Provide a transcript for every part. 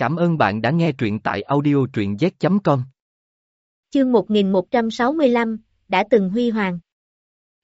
Cảm ơn bạn đã nghe truyện tại audio truyện z.com. Chương 1165, đã từng huy hoàng.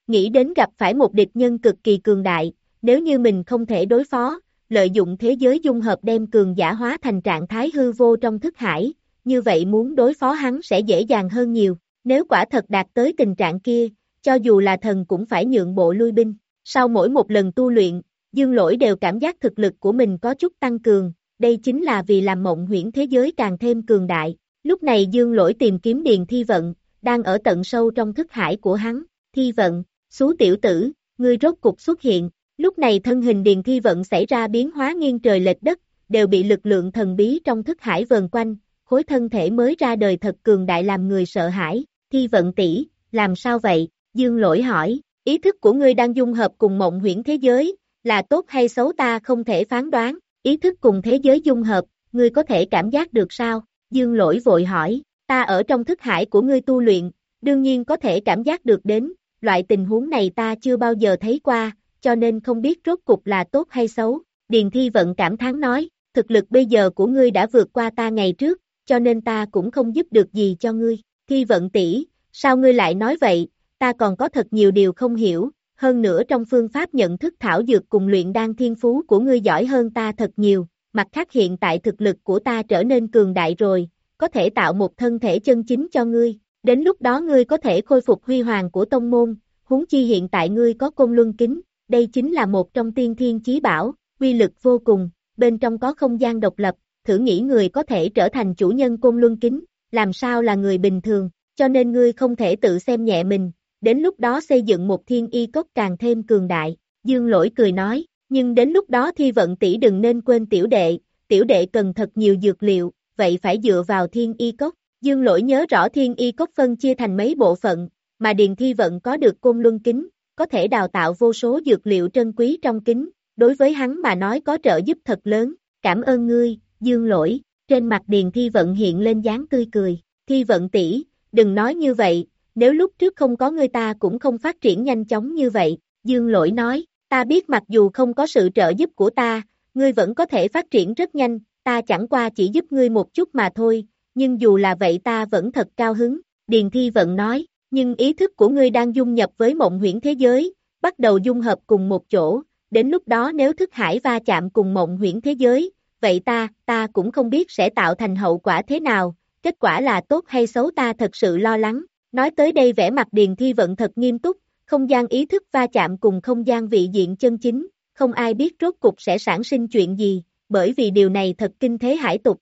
Nghĩ đến gặp phải một địch nhân cực kỳ cường đại, nếu như mình không thể đối phó, lợi dụng thế giới dung hợp đem cường giả hóa thành trạng thái hư vô trong thức hải, như vậy muốn đối phó hắn sẽ dễ dàng hơn nhiều, nếu quả thật đạt tới tình trạng kia, cho dù là thần cũng phải nhượng bộ lui binh. Sau mỗi một lần tu luyện, Dương Lỗi đều cảm giác thực lực của mình có chút tăng cường, đây chính là vì làm mộng huyễn thế giới càng thêm cường đại. Lúc này Dương Lỗi tìm kiếm Điền Thi Vận, đang ở tận sâu trong thức hải của hắn. Thi Vận, xú tiểu tử, ngươi rốt cục xuất hiện. Lúc này thân hình Điền Thi Vận xảy ra biến hóa nghiêng trời lệch đất, đều bị lực lượng thần bí trong thức hải vờn quanh, khối thân thể mới ra đời thật cường đại làm người sợ hãi. Thi Vận tỷ, làm sao vậy? Dương Lỗi hỏi, ý thức của ngươi đang dung hợp cùng mộng huyễn thế giới, là tốt hay xấu ta không thể phán đoán, ý thức cùng thế giới dung hợp, ngươi có thể cảm giác được sao? Dương lỗi vội hỏi, ta ở trong thức hải của ngươi tu luyện, đương nhiên có thể cảm giác được đến, loại tình huống này ta chưa bao giờ thấy qua, cho nên không biết rốt cục là tốt hay xấu. Điền Thi Vận cảm thán nói, thực lực bây giờ của ngươi đã vượt qua ta ngày trước, cho nên ta cũng không giúp được gì cho ngươi. Thi Vận tỷ, sao ngươi lại nói vậy, ta còn có thật nhiều điều không hiểu, hơn nữa trong phương pháp nhận thức thảo dược cùng luyện đan thiên phú của ngươi giỏi hơn ta thật nhiều, mặt khác hiện tại thực lực của ta trở nên cường đại rồi, có thể tạo một thân thể chân chính cho ngươi, đến lúc đó ngươi có thể khôi phục huy hoàng của tông môn, huống chi hiện tại ngươi có công luân kính, đây chính là một trong tiên thiên chí bảo, quy lực vô cùng, bên trong có không gian độc lập, thử nghĩ người có thể trở thành chủ nhân công luân kính, làm sao là người bình thường, cho nên ngươi không thể tự xem nhẹ mình, đến lúc đó xây dựng một thiên y cốc càng thêm cường đại, dương lỗi cười nói, nhưng đến lúc đó thi vận tỷ đừng nên quên tiểu đệ, tiểu đệ cần thật nhiều dược liệu, vậy phải dựa vào thiên y cốc, dương lỗi nhớ rõ thiên y cốc phân chia thành mấy bộ phận, mà điền thi vận có được côn luân kính, có thể đào tạo vô số dược liệu trân quý trong kính, đối với hắn mà nói có trợ giúp thật lớn, cảm ơn ngươi, dương lỗi, trên mặt điền thi vận hiện lên dáng tươi cười, thi vận tỷ đừng nói như vậy, nếu lúc trước không có người ta cũng không phát triển nhanh chóng như vậy, Dương Lỗi nói, ta biết mặc dù không có sự trợ giúp của ta, ngươi vẫn có thể phát triển rất nhanh, ta chẳng qua chỉ giúp ngươi một chút mà thôi, nhưng dù là vậy ta vẫn thật cao hứng, Điền Thi vẫn nói, nhưng ý thức của ngươi đang dung nhập với mộng huyễn thế giới, bắt đầu dung hợp cùng một chỗ, đến lúc đó nếu thức hải va chạm cùng mộng huyễn thế giới, vậy ta, ta cũng không biết sẽ tạo thành hậu quả thế nào, kết quả là tốt hay xấu ta thật sự lo lắng, Nói tới đây vẻ mặt Điền Thi Vận thật nghiêm túc, không gian ý thức va chạm cùng không gian vị diện chân chính, không ai biết rốt cục sẽ sản sinh chuyện gì, bởi vì điều này thật kinh thế hải tục.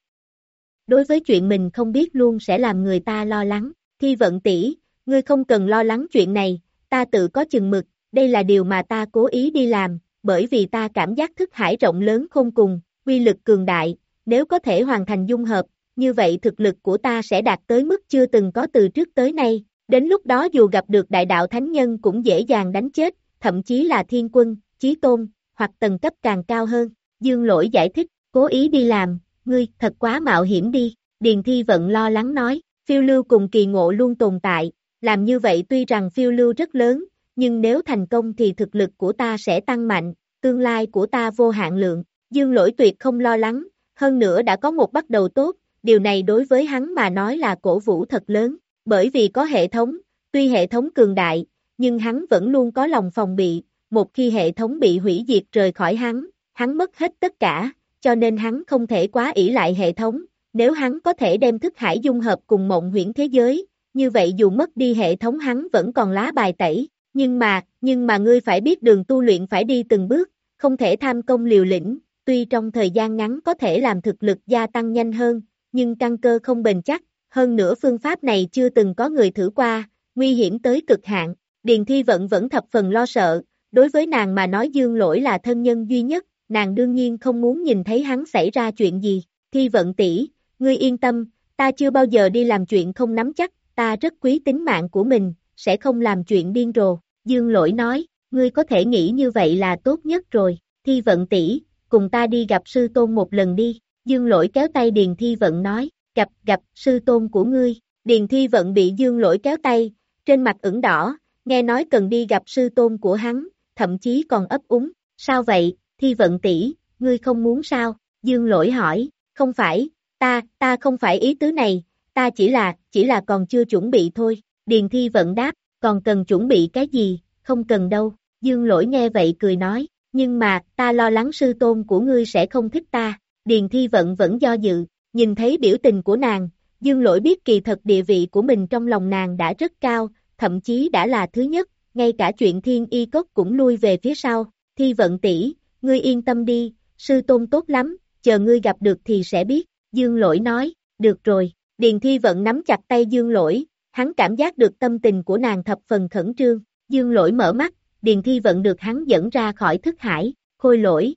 Đối với chuyện mình không biết luôn sẽ làm người ta lo lắng, Thi Vận tỷ, ngươi không cần lo lắng chuyện này, ta tự có chừng mực, đây là điều mà ta cố ý đi làm, bởi vì ta cảm giác thức hải rộng lớn không cùng, quy lực cường đại, nếu có thể hoàn thành dung hợp, như vậy thực lực của ta sẽ đạt tới mức chưa từng có từ trước tới nay, đến lúc đó dù gặp được đại đạo thánh nhân cũng dễ dàng đánh chết, thậm chí là thiên quân, chí tôn, hoặc tầng cấp càng cao hơn. Dương lỗi giải thích, cố ý đi làm, ngươi, thật quá mạo hiểm đi, Điền Thi Vận lo lắng nói, phiêu lưu cùng kỳ ngộ luôn tồn tại, làm như vậy tuy rằng phiêu lưu rất lớn, nhưng nếu thành công thì thực lực của ta sẽ tăng mạnh, tương lai của ta vô hạn lượng, dương lỗi tuyệt không lo lắng, hơn nữa đã có một bắt đầu tốt, điều này đối với hắn mà nói là cổ vũ thật lớn, bởi vì có hệ thống, tuy hệ thống cường đại, nhưng hắn vẫn luôn có lòng phòng bị, một khi hệ thống bị hủy diệt rời khỏi hắn, hắn mất hết tất cả, cho nên hắn không thể quá ỷ lại hệ thống, nếu hắn có thể đem thức hải dung hợp cùng mộng huyễn thế giới, như vậy dù mất đi hệ thống hắn vẫn còn lá bài tẩy, nhưng mà, nhưng mà ngươi phải biết đường tu luyện phải đi từng bước, không thể tham công liều lĩnh, tuy trong thời gian ngắn có thể làm thực lực gia tăng nhanh hơn, nhưng căn cơ không bền chắc, hơn nữa phương pháp này chưa từng có người thử qua, nguy hiểm tới cực hạn. Điền Thi Vận vẫn thập phần lo sợ, đối với nàng mà nói dương lỗi là thân nhân duy nhất, nàng đương nhiên không muốn nhìn thấy hắn xảy ra chuyện gì. Thi Vận tỷ, ngươi yên tâm, ta chưa bao giờ đi làm chuyện không nắm chắc, ta rất quý tính mạng của mình, sẽ không làm chuyện điên rồ. Dương lỗi nói, ngươi có thể nghĩ như vậy là tốt nhất rồi. Thi Vận tỷ, cùng ta đi gặp sư tôn một lần đi. Dương lỗi kéo tay Điền Thi Vận nói, gặp, gặp, sư tôn của ngươi, Điền Thi Vận bị Dương lỗi kéo tay, trên mặt ửng đỏ, nghe nói cần đi gặp sư tôn của hắn, thậm chí còn ấp úng, sao vậy, Thi Vận tỷ ngươi không muốn sao, Dương lỗi hỏi, không phải, ta, ta không phải ý tứ này, ta chỉ là, chỉ là còn chưa chuẩn bị thôi, Điền Thi Vận đáp, còn cần chuẩn bị cái gì, không cần đâu, Dương Lỗi nghe vậy cười nói, nhưng mà, ta lo lắng sư tôn của ngươi sẽ không thích ta, Điền Thi Vận vẫn do dự, nhìn thấy biểu tình của nàng, Dương Lỗi biết kỳ thật địa vị của mình trong lòng nàng đã rất cao, thậm chí đã là thứ nhất, ngay cả chuyện thiên y cốc cũng lui về phía sau, Thi Vận tỷ ngươi yên tâm đi, sư tôn tốt lắm, chờ ngươi gặp được thì sẽ biết, Dương Lỗi nói, được rồi, Điền Thi Vận nắm chặt tay Dương Lỗi, hắn cảm giác được tâm tình của nàng thập phần khẩn trương, Dương Lỗi mở mắt, Điền Thi Vận được hắn dẫn ra khỏi thức hải, khôi lỗi.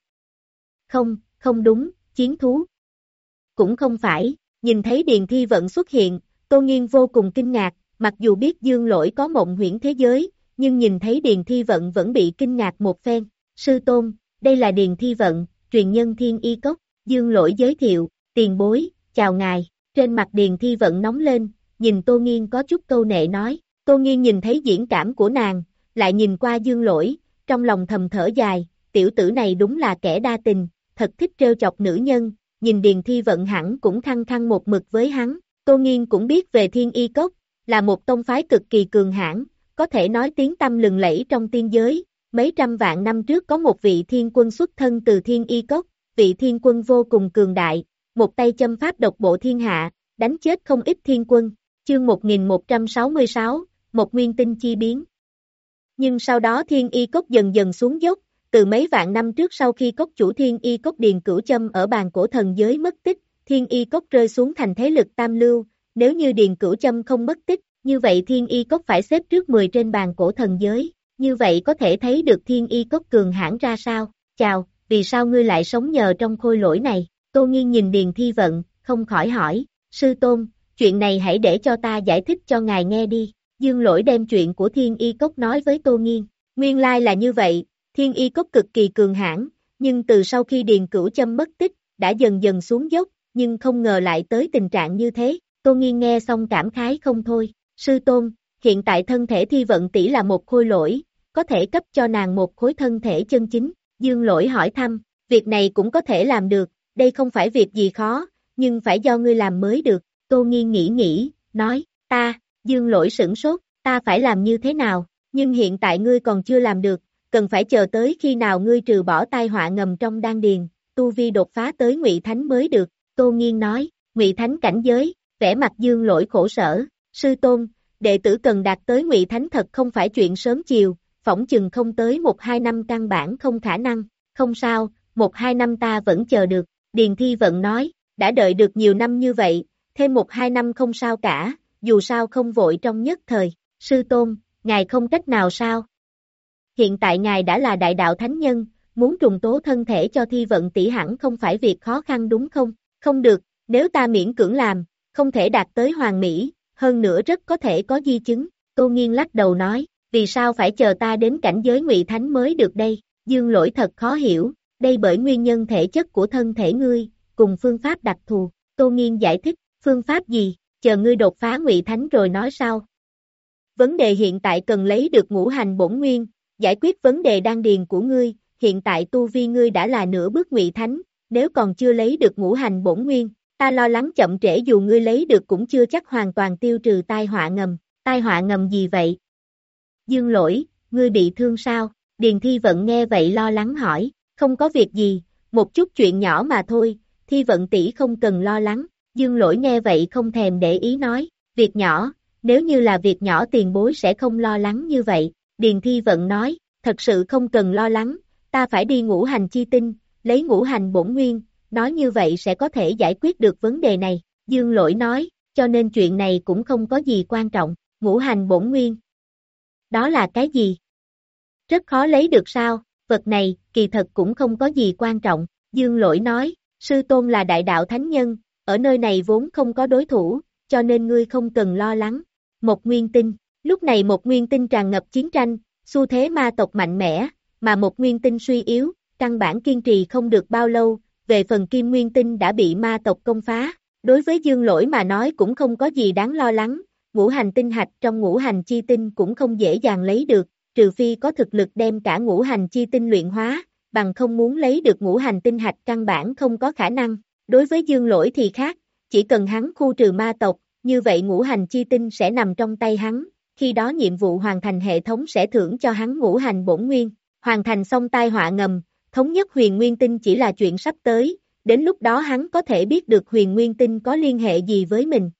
Không, không đúng, chiến thú. Cũng không phải, nhìn thấy Điền Thi Vận xuất hiện, Tô Nghiên vô cùng kinh ngạc, mặc dù biết Dương Lỗi có mộng huyễn thế giới, nhưng nhìn thấy Điền Thi Vận vẫn bị kinh ngạc một phen. Sư Tôn, đây là Điền Thi Vận, truyền nhân thiên y cốc, Dương Lỗi giới thiệu, tiền bối, chào ngài, trên mặt Điền Thi Vận nóng lên, nhìn Tô Nghiên có chút câu nệ nói, Tô Nghiên nhìn thấy diễn cảm của nàng, lại nhìn qua Dương Lỗi, trong lòng thầm thở dài, tiểu tử này đúng là kẻ đa tình, thật thích trêu chọc nữ nhân, nhìn Điền Thi Vận hẳn cũng thăng thăng một mực với hắn, Tô Nghiên cũng biết về thiên y cốc, là một tông phái cực kỳ cường hãn, có thể nói tiếng tâm lừng lẫy trong tiên giới, mấy trăm vạn năm trước có một vị thiên quân xuất thân từ thiên y cốc, vị thiên quân vô cùng cường đại, một tay châm pháp độc bộ thiên hạ, đánh chết không ít thiên quân, chương 1166, một nguyên tinh chi biến. Nhưng sau đó thiên y cốc dần dần xuống dốc, từ mấy vạn năm trước sau khi cốc chủ thiên y cốc điền cửu châm ở bàn cổ thần giới mất tích, thiên y cốc rơi xuống thành thế lực tam lưu, nếu như điền cửu châm không mất tích, như vậy thiên y cốc phải xếp trước 10 trên bàn cổ thần giới, như vậy có thể thấy được thiên y cốc cường hãn ra sao, chào, vì sao ngươi lại sống nhờ trong khôi lỗi này, tô nghiên nhìn điền thi vận, không khỏi hỏi, sư tôn, chuyện này hãy để cho ta giải thích cho ngài nghe đi, dương lỗi đem chuyện của thiên y cốc nói với tô nghiên, nguyên lai là như vậy, thiên y cốc cực kỳ cường hãn, nhưng từ sau khi điền cửu châm mất tích, đã dần dần xuống dốc, nhưng không ngờ lại tới tình trạng như thế, tô nghiên nghe xong cảm khái không thôi, sư tôn, hiện tại thân thể thi vận tỷ là một khôi lỗi, có thể cấp cho nàng một khối thân thể chân chính, dương lỗi hỏi thăm, việc này cũng có thể làm được, đây không phải việc gì khó, nhưng phải do ngươi làm mới được, tô nghiên nghĩ nghĩ, nói, ta, dương lỗi sửng sốt, ta phải làm như thế nào, nhưng hiện tại ngươi còn chưa làm được, cần phải chờ tới khi nào ngươi trừ bỏ tai họa ngầm trong đan điền, tu vi đột phá tới ngụy Thánh mới được, tô nghiên nói, ngụy Thánh cảnh giới, vẻ mặt dương lỗi khổ sở, sư tôn, đệ tử cần đạt tới ngụy Thánh thật không phải chuyện sớm chiều, phỏng chừng không tới một hai năm căn bản không khả năng, không sao, một hai năm ta vẫn chờ được, Điền Thi Vận nói, đã đợi được nhiều năm như vậy, thêm một hai năm không sao cả, dù sao không vội trong nhất thời, sư tôn, ngài không cách nào sao? Hiện tại ngài đã là đại đạo thánh nhân, muốn trùng tố thân thể cho Thi Vận tỷ hẳn không phải việc khó khăn đúng không? Không được, nếu ta miễn cưỡng làm, không thể đạt tới hoàng mỹ, hơn nữa rất có thể có di chứng, Tô Nghiên lắc đầu nói, vì sao phải chờ ta đến cảnh giới ngụy thánh mới được đây, dương lỗi thật khó hiểu, đây bởi nguyên nhân thể chất của thân thể ngươi, cùng phương pháp đặc thù, Tô Nghiên giải thích, phương pháp gì, chờ ngươi đột phá ngụy thánh rồi nói sao. Vấn đề hiện tại cần lấy được ngũ hành bổn nguyên, giải quyết vấn đề đan điền của ngươi, hiện tại tu vi ngươi đã là nửa bước ngụy thánh, nếu còn chưa lấy được ngũ hành bổn nguyên, ta lo lắng chậm trễ dù ngươi lấy được cũng chưa chắc hoàn toàn tiêu trừ tai họa ngầm, tai họa ngầm gì vậy? Dương lỗi, ngươi bị thương sao? Điền Thi Vận nghe vậy lo lắng hỏi, không có việc gì, một chút chuyện nhỏ mà thôi, Thi Vận tỷ không cần lo lắng, Dương lỗi nghe vậy không thèm để ý nói, việc nhỏ, nếu như là việc nhỏ tiền bối sẽ không lo lắng như vậy, Điền Thi Vận nói, thật sự không cần lo lắng, ta phải đi ngũ hành chi tinh, lấy ngũ hành bổn nguyên, nói như vậy sẽ có thể giải quyết được vấn đề này, Dương lỗi nói, cho nên chuyện này cũng không có gì quan trọng, ngũ hành bổn nguyên, đó là cái gì? Rất khó lấy được sao, vật này, kỳ thật cũng không có gì quan trọng, Dương Lỗi nói, sư tôn là đại đạo thánh nhân, ở nơi này vốn không có đối thủ, cho nên ngươi không cần lo lắng. Một nguyên tinh, lúc này một nguyên tinh tràn ngập chiến tranh, xu thế ma tộc mạnh mẽ, mà một nguyên tinh suy yếu, căn bản kiên trì không được bao lâu, về phần kim nguyên tinh đã bị ma tộc công phá. Đối với dương lỗi mà nói cũng không có gì đáng lo lắng, ngũ hành tinh hạch trong ngũ hành chi tinh cũng không dễ dàng lấy được, trừ phi có thực lực đem cả ngũ hành chi tinh luyện hóa, bằng không muốn lấy được ngũ hành tinh hạch căn bản không có khả năng. Đối với dương lỗi thì khác, chỉ cần hắn khu trừ ma tộc, như vậy ngũ hành chi tinh sẽ nằm trong tay hắn, khi đó nhiệm vụ hoàn thành hệ thống sẽ thưởng cho hắn ngũ hành bổn nguyên, hoàn thành xong tai họa ngầm, thống nhất huyền nguyên tinh chỉ là chuyện sắp tới, đến lúc đó hắn có thể biết được huyền nguyên tinh có liên hệ gì với mình.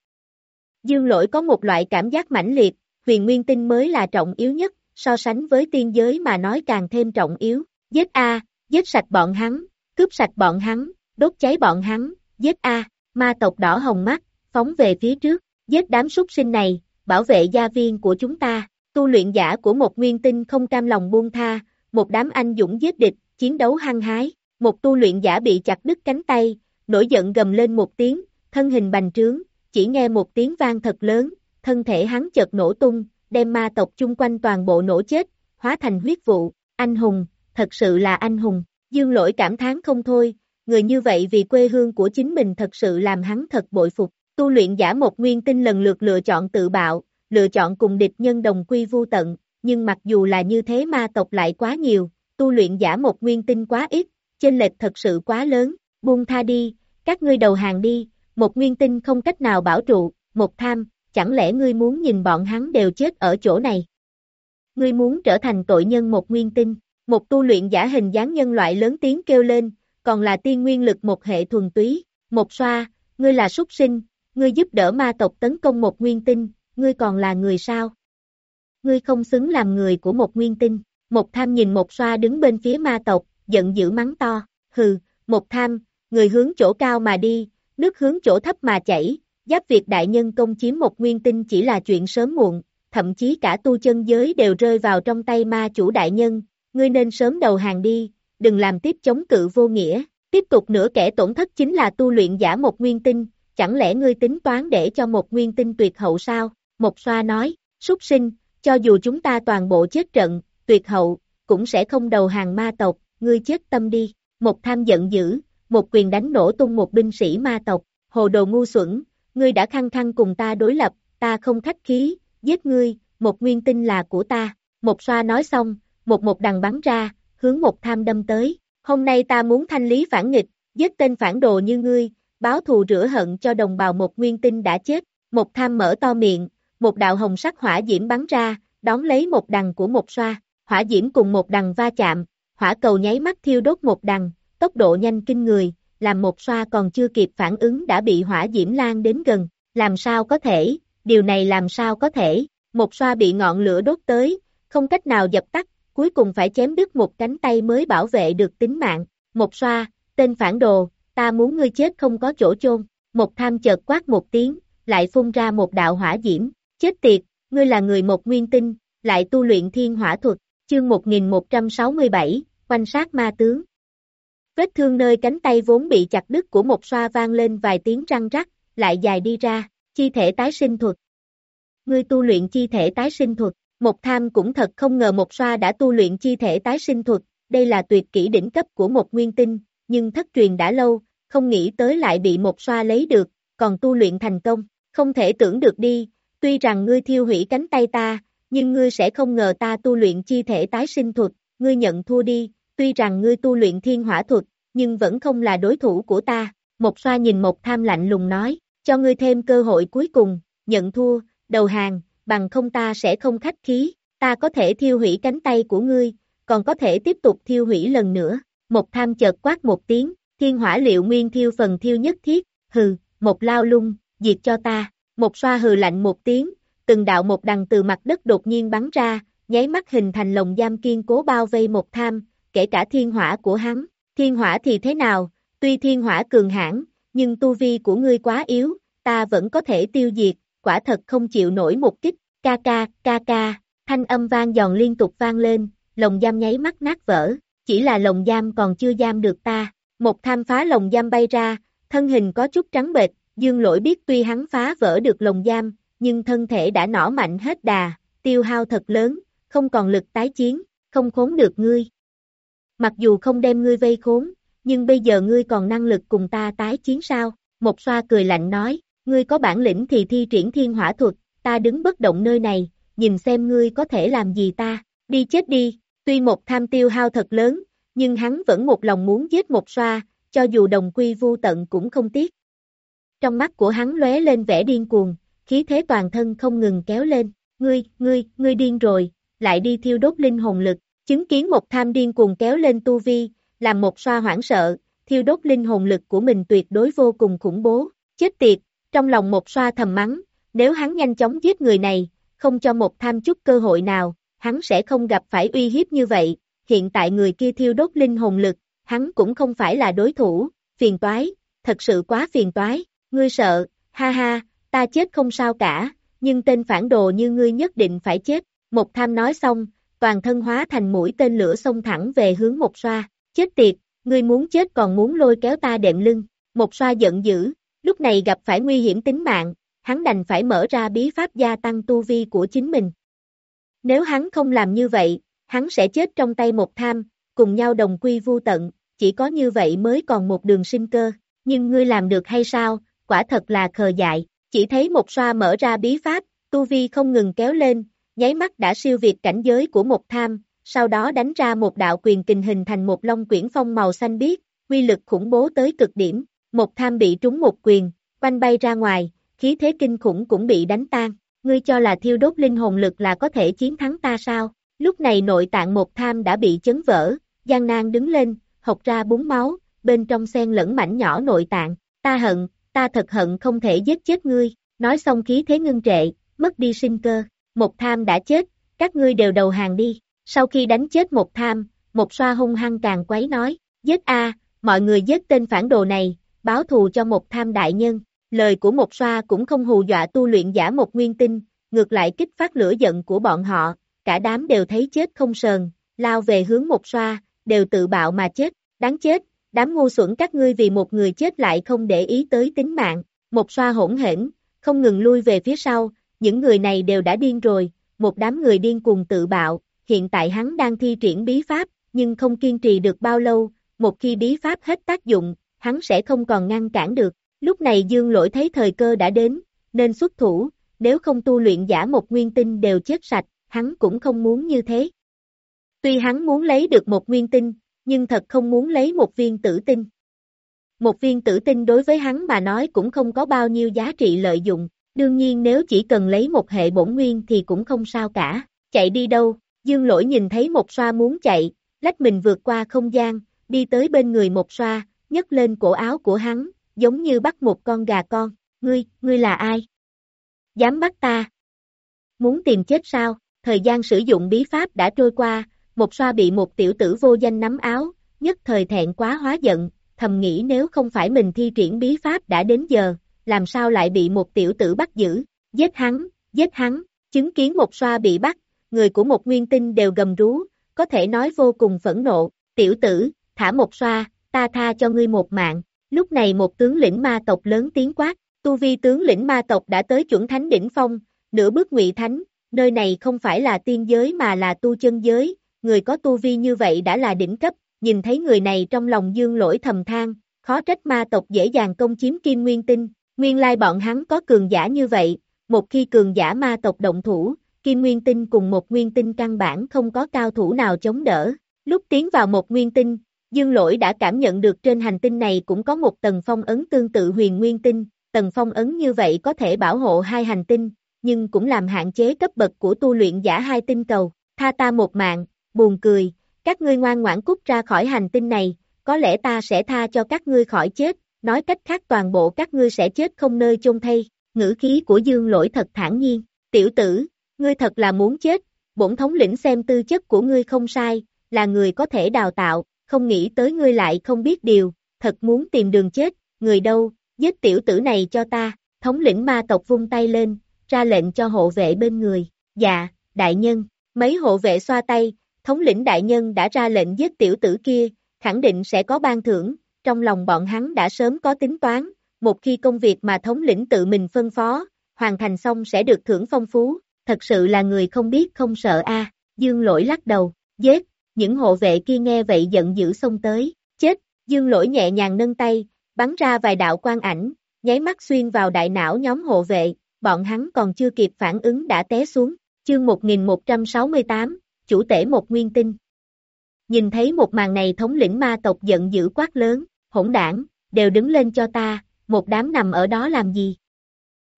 Dương lỗi có một loại cảm giác mãnh liệt, huyền nguyên tinh mới là trọng yếu nhất, so sánh với tiên giới mà nói càng thêm trọng yếu, giết A, giết sạch bọn hắn, cướp sạch bọn hắn, đốt cháy bọn hắn, giết A, ma tộc đỏ hồng mắt, phóng về phía trước, giết đám súc sinh này, bảo vệ gia viên của chúng ta, tu luyện giả của một nguyên tinh không cam lòng buông tha, một đám anh dũng giết địch, chiến đấu hăng hái, một tu luyện giả bị chặt đứt cánh tay, nổi giận gầm lên một tiếng, thân hình bành trướng, chỉ nghe một tiếng vang thật lớn, thân thể hắn chợt nổ tung, đem ma tộc chung quanh toàn bộ nổ chết, hóa thành huyết vụ, anh hùng, thật sự là anh hùng, dương lỗi cảm thán không thôi, người như vậy vì quê hương của chính mình thật sự làm hắn thật bội phục, tu luyện giả một nguyên tinh lần lượt lựa chọn tự bạo, lựa chọn cùng địch nhân đồng quy vu tận, nhưng mặc dù là như thế ma tộc lại quá nhiều, tu luyện giả một nguyên tinh quá ít, chênh lệch thật sự quá lớn, buông tha đi, các ngươi đầu hàng đi, một nguyên tinh không cách nào bảo trụ, một tham, chẳng lẽ ngươi muốn nhìn bọn hắn đều chết ở chỗ này? Ngươi muốn trở thành tội nhân một nguyên tinh, một tu luyện giả hình dáng nhân loại lớn tiếng kêu lên, còn là tiên nguyên lực một hệ thuần túy, một xoa, ngươi là súc sinh, ngươi giúp đỡ ma tộc tấn công một nguyên tinh, ngươi còn là người sao? Ngươi không xứng làm người của một nguyên tinh, một tham nhìn một xoa đứng bên phía ma tộc, giận dữ mắng to, hừ, một tham, người hướng chỗ cao mà đi, nước hướng chỗ thấp mà chảy, giáp việc đại nhân công chiếm một nguyên tinh chỉ là chuyện sớm muộn, thậm chí cả tu chân giới đều rơi vào trong tay ma chủ đại nhân, ngươi nên sớm đầu hàng đi, đừng làm tiếp chống cự vô nghĩa, tiếp tục nữa kẻ tổn thất chính là tu luyện giả một nguyên tinh, chẳng lẽ ngươi tính toán để cho một nguyên tinh tuyệt hậu sao? Một xoa nói, súc sinh, cho dù chúng ta toàn bộ chết trận, tuyệt hậu, cũng sẽ không đầu hàng ma tộc, ngươi chết tâm đi. Một tham giận dữ, một quyền đánh nổ tung một binh sĩ ma tộc, hồ đồ ngu xuẩn, ngươi đã khăng khăng cùng ta đối lập, ta không khách khí, giết ngươi, một nguyên tinh là của ta. Một xoa nói xong, một một đằng bắn ra, hướng một tham đâm tới. Hôm nay ta muốn thanh lý phản nghịch, giết tên phản đồ như ngươi, báo thù rửa hận cho đồng bào một nguyên tinh đã chết. Một tham mở to miệng, một đạo hồng sắc hỏa diễm bắn ra, đón lấy một đằng của một xoa. Hỏa diễm cùng một đằng va chạm, hỏa cầu nháy mắt thiêu đốt một đằng, tốc độ nhanh kinh người, làm một xoa còn chưa kịp phản ứng đã bị hỏa diễm lan đến gần. Làm sao có thể, điều này làm sao có thể, một xoa bị ngọn lửa đốt tới, không cách nào dập tắt, cuối cùng phải chém đứt một cánh tay mới bảo vệ được tính mạng. Một xoa, tên phản đồ, ta muốn ngươi chết không có chỗ chôn. Một tham chợt quát một tiếng, lại phun ra một đạo hỏa diễm. Chết tiệt, ngươi là người một nguyên tinh, lại tu luyện thiên hỏa thuật. Chương 1167, quan sát ma tướng. Vết thương nơi cánh tay vốn bị chặt đứt của một xoa vang lên vài tiếng răng rắc, lại dài đi ra, chi thể tái sinh thuật. Ngươi tu luyện chi thể tái sinh thuật, một tham cũng thật không ngờ một xoa đã tu luyện chi thể tái sinh thuật, đây là tuyệt kỹ đỉnh cấp của một nguyên tinh, nhưng thất truyền đã lâu, không nghĩ tới lại bị một xoa lấy được, còn tu luyện thành công, không thể tưởng được đi, tuy rằng ngươi thiêu hủy cánh tay ta, nhưng ngươi sẽ không ngờ ta tu luyện chi thể tái sinh thuật, ngươi nhận thua đi, tuy rằng ngươi tu luyện thiên hỏa thuật, nhưng vẫn không là đối thủ của ta, một xoa nhìn một tham lạnh lùng nói, cho ngươi thêm cơ hội cuối cùng, nhận thua, đầu hàng, bằng không ta sẽ không khách khí, ta có thể thiêu hủy cánh tay của ngươi, còn có thể tiếp tục thiêu hủy lần nữa, một tham chợt quát một tiếng, thiên hỏa liệu nguyên thiêu phần thiêu nhất thiết, hừ, một lao lung, diệt cho ta, một xoa hừ lạnh một tiếng, từng đạo một đằng từ mặt đất đột nhiên bắn ra, nháy mắt hình thành lồng giam kiên cố bao vây một tham, kể cả thiên hỏa của hắn, thiên hỏa thì thế nào, tuy thiên hỏa cường hãn, nhưng tu vi của ngươi quá yếu, ta vẫn có thể tiêu diệt, quả thật không chịu nổi một kích, ca ca, ca ca, thanh âm vang giòn liên tục vang lên, lồng giam nháy mắt nát vỡ, chỉ là lồng giam còn chưa giam được ta, một tham phá lồng giam bay ra, thân hình có chút trắng bệch, dương lỗi biết tuy hắn phá vỡ được lồng giam, nhưng thân thể đã nỏ mạnh hết đà, tiêu hao thật lớn, không còn lực tái chiến, không khốn được ngươi. Mặc dù không đem ngươi vây khốn, nhưng bây giờ ngươi còn năng lực cùng ta tái chiến sao? Một xoa cười lạnh nói, ngươi có bản lĩnh thì thi triển thiên hỏa thuật, ta đứng bất động nơi này, nhìn xem ngươi có thể làm gì ta, đi chết đi, tuy một tham tiêu hao thật lớn, nhưng hắn vẫn một lòng muốn giết một xoa, cho dù đồng quy vu tận cũng không tiếc. Trong mắt của hắn lóe lên vẻ điên cuồng, khí thế toàn thân không ngừng kéo lên, ngươi, ngươi, ngươi điên rồi, lại đi thiêu đốt linh hồn lực, chứng kiến một tham điên cuồng kéo lên tu vi, làm một xoa hoảng sợ, thiêu đốt linh hồn lực của mình tuyệt đối vô cùng khủng bố, chết tiệt, trong lòng một xoa thầm mắng, nếu hắn nhanh chóng giết người này, không cho một tham chút cơ hội nào, hắn sẽ không gặp phải uy hiếp như vậy, hiện tại người kia thiêu đốt linh hồn lực, hắn cũng không phải là đối thủ, phiền toái, thật sự quá phiền toái, ngươi sợ, ha ha, ta chết không sao cả, nhưng tên phản đồ như ngươi nhất định phải chết, một tham nói xong, toàn thân hóa thành mũi tên lửa xông thẳng về hướng một xoa, chết tiệt, ngươi muốn chết còn muốn lôi kéo ta đệm lưng, một xoa giận dữ, lúc này gặp phải nguy hiểm tính mạng, hắn đành phải mở ra bí pháp gia tăng tu vi của chính mình. Nếu hắn không làm như vậy, hắn sẽ chết trong tay một tham, cùng nhau đồng quy vu tận, chỉ có như vậy mới còn một đường sinh cơ, nhưng ngươi làm được hay sao, quả thật là khờ dại, chỉ thấy một xoa mở ra bí pháp, tu vi không ngừng kéo lên, nháy mắt đã siêu việt cảnh giới của một tham, sau đó đánh ra một đạo quyền kình hình thành một long quyển phong màu xanh biếc, quy lực khủng bố tới cực điểm, một tham bị trúng một quyền, quanh bay ra ngoài, khí thế kinh khủng cũng bị đánh tan, ngươi cho là thiêu đốt linh hồn lực là có thể chiến thắng ta sao? Lúc này nội tạng một tham đã bị chấn vỡ, Giang Nan đứng lên, học ra búng máu, bên trong xen lẫn mảnh nhỏ nội tạng, ta hận, ta thật hận không thể giết chết ngươi, nói xong khí thế ngưng trệ, mất đi sinh cơ, một tham đã chết, các ngươi đều đầu hàng đi, sau khi đánh chết một tham, một xoa hung hăng càng quấy nói, giết a, mọi người giết tên phản đồ này, báo thù cho một tham đại nhân, lời của một xoa cũng không hù dọa tu luyện giả một nguyên tinh, ngược lại kích phát lửa giận của bọn họ, cả đám đều thấy chết không sờn, lao về hướng một xoa, đều tự bạo mà chết, đáng chết, đám ngu xuẩn các ngươi vì một người chết lại không để ý tới tính mạng, một xoa hỗn hển, không ngừng lui về phía sau, những người này đều đã điên rồi, một đám người điên cuồng tự bạo, hiện tại hắn đang thi triển bí pháp, nhưng không kiên trì được bao lâu, một khi bí pháp hết tác dụng, hắn sẽ không còn ngăn cản được. Lúc này Dương Lỗi thấy thời cơ đã đến, nên xuất thủ, nếu không tu luyện giả một nguyên tinh đều chết sạch, hắn cũng không muốn như thế. Tuy hắn muốn lấy được một nguyên tinh, nhưng thật không muốn lấy một viên tử tinh. Một viên tử tinh đối với hắn mà nói cũng không có bao nhiêu giá trị lợi dụng, đương nhiên nếu chỉ cần lấy một hệ bổn nguyên thì cũng không sao cả, chạy đi đâu, dương lỗi nhìn thấy một xoa muốn chạy, lách mình vượt qua không gian, đi tới bên người một xoa, nhấc lên cổ áo của hắn, giống như bắt một con gà con, ngươi, ngươi là ai? Dám bắt ta? Muốn tìm chết sao? Thời gian sử dụng bí pháp đã trôi qua, một xoa bị một tiểu tử vô danh nắm áo, nhất thời thẹn quá hóa giận, thầm nghĩ nếu không phải mình thi triển bí pháp đã đến giờ, làm sao lại bị một tiểu tử bắt giữ, giết hắn, giết hắn, chứng kiến một xoa bị bắt, người của một nguyên tinh đều gầm rú, có thể nói vô cùng phẫn nộ, tiểu tử, thả một xoa, ta tha cho ngươi một mạng, lúc này một tướng lĩnh ma tộc lớn tiếng quát, tu vi tướng lĩnh ma tộc đã tới chuẩn thánh đỉnh phong, nửa bước ngụy thánh, nơi này không phải là tiên giới mà là tu chân giới, người có tu vi như vậy đã là đỉnh cấp, nhìn thấy người này trong lòng dương lỗi thầm than, khó trách ma tộc dễ dàng công chiếm kim nguyên tinh, nguyên lai bọn hắn có cường giả như vậy, một khi cường giả ma tộc động thủ, kim nguyên tinh cùng một nguyên tinh căn bản không có cao thủ nào chống đỡ, lúc tiến vào một nguyên tinh, dương lỗi đã cảm nhận được trên hành tinh này cũng có một tầng phong ấn tương tự huyền nguyên tinh, tầng phong ấn như vậy có thể bảo hộ hai hành tinh, nhưng cũng làm hạn chế cấp bậc của tu luyện giả hai tinh cầu, tha ta một mạng, buồn cười, các ngươi ngoan ngoãn cút ra khỏi hành tinh này, có lẽ ta sẽ tha cho các ngươi khỏi chết, nói cách khác toàn bộ các ngươi sẽ chết không nơi chôn thay, ngữ khí của dương lỗi thật thản nhiên, tiểu tử, ngươi thật là muốn chết, bổn thống lĩnh xem tư chất của ngươi không sai, là người có thể đào tạo, không nghĩ tới ngươi lại không biết điều, thật muốn tìm đường chết, người đâu, giết tiểu tử này cho ta, thống lĩnh ma tộc vung tay lên, ra lệnh cho hộ vệ bên người, dạ, đại nhân, mấy hộ vệ xoa tay, thống lĩnh đại nhân đã ra lệnh giết tiểu tử kia, khẳng định sẽ có ban thưởng, trong lòng bọn hắn đã sớm có tính toán, một khi công việc mà thống lĩnh tự mình phân phó, hoàn thành xong sẽ được thưởng phong phú, thật sự là người không biết không sợ a. Dương lỗi lắc đầu, giết, những hộ vệ kia nghe vậy giận dữ xông tới, chết, dương lỗi nhẹ nhàng nâng tay, bắn ra vài đạo quan ảnh, nháy mắt xuyên vào đại não nhóm hộ vệ, bọn hắn còn chưa kịp phản ứng đã té xuống, chương 1168, chủ tể một nguyên tinh. Nhìn thấy một màn này thống lĩnh ma tộc giận dữ quát lớn, hỗn đảng, đều đứng lên cho ta, một đám nằm ở đó làm gì?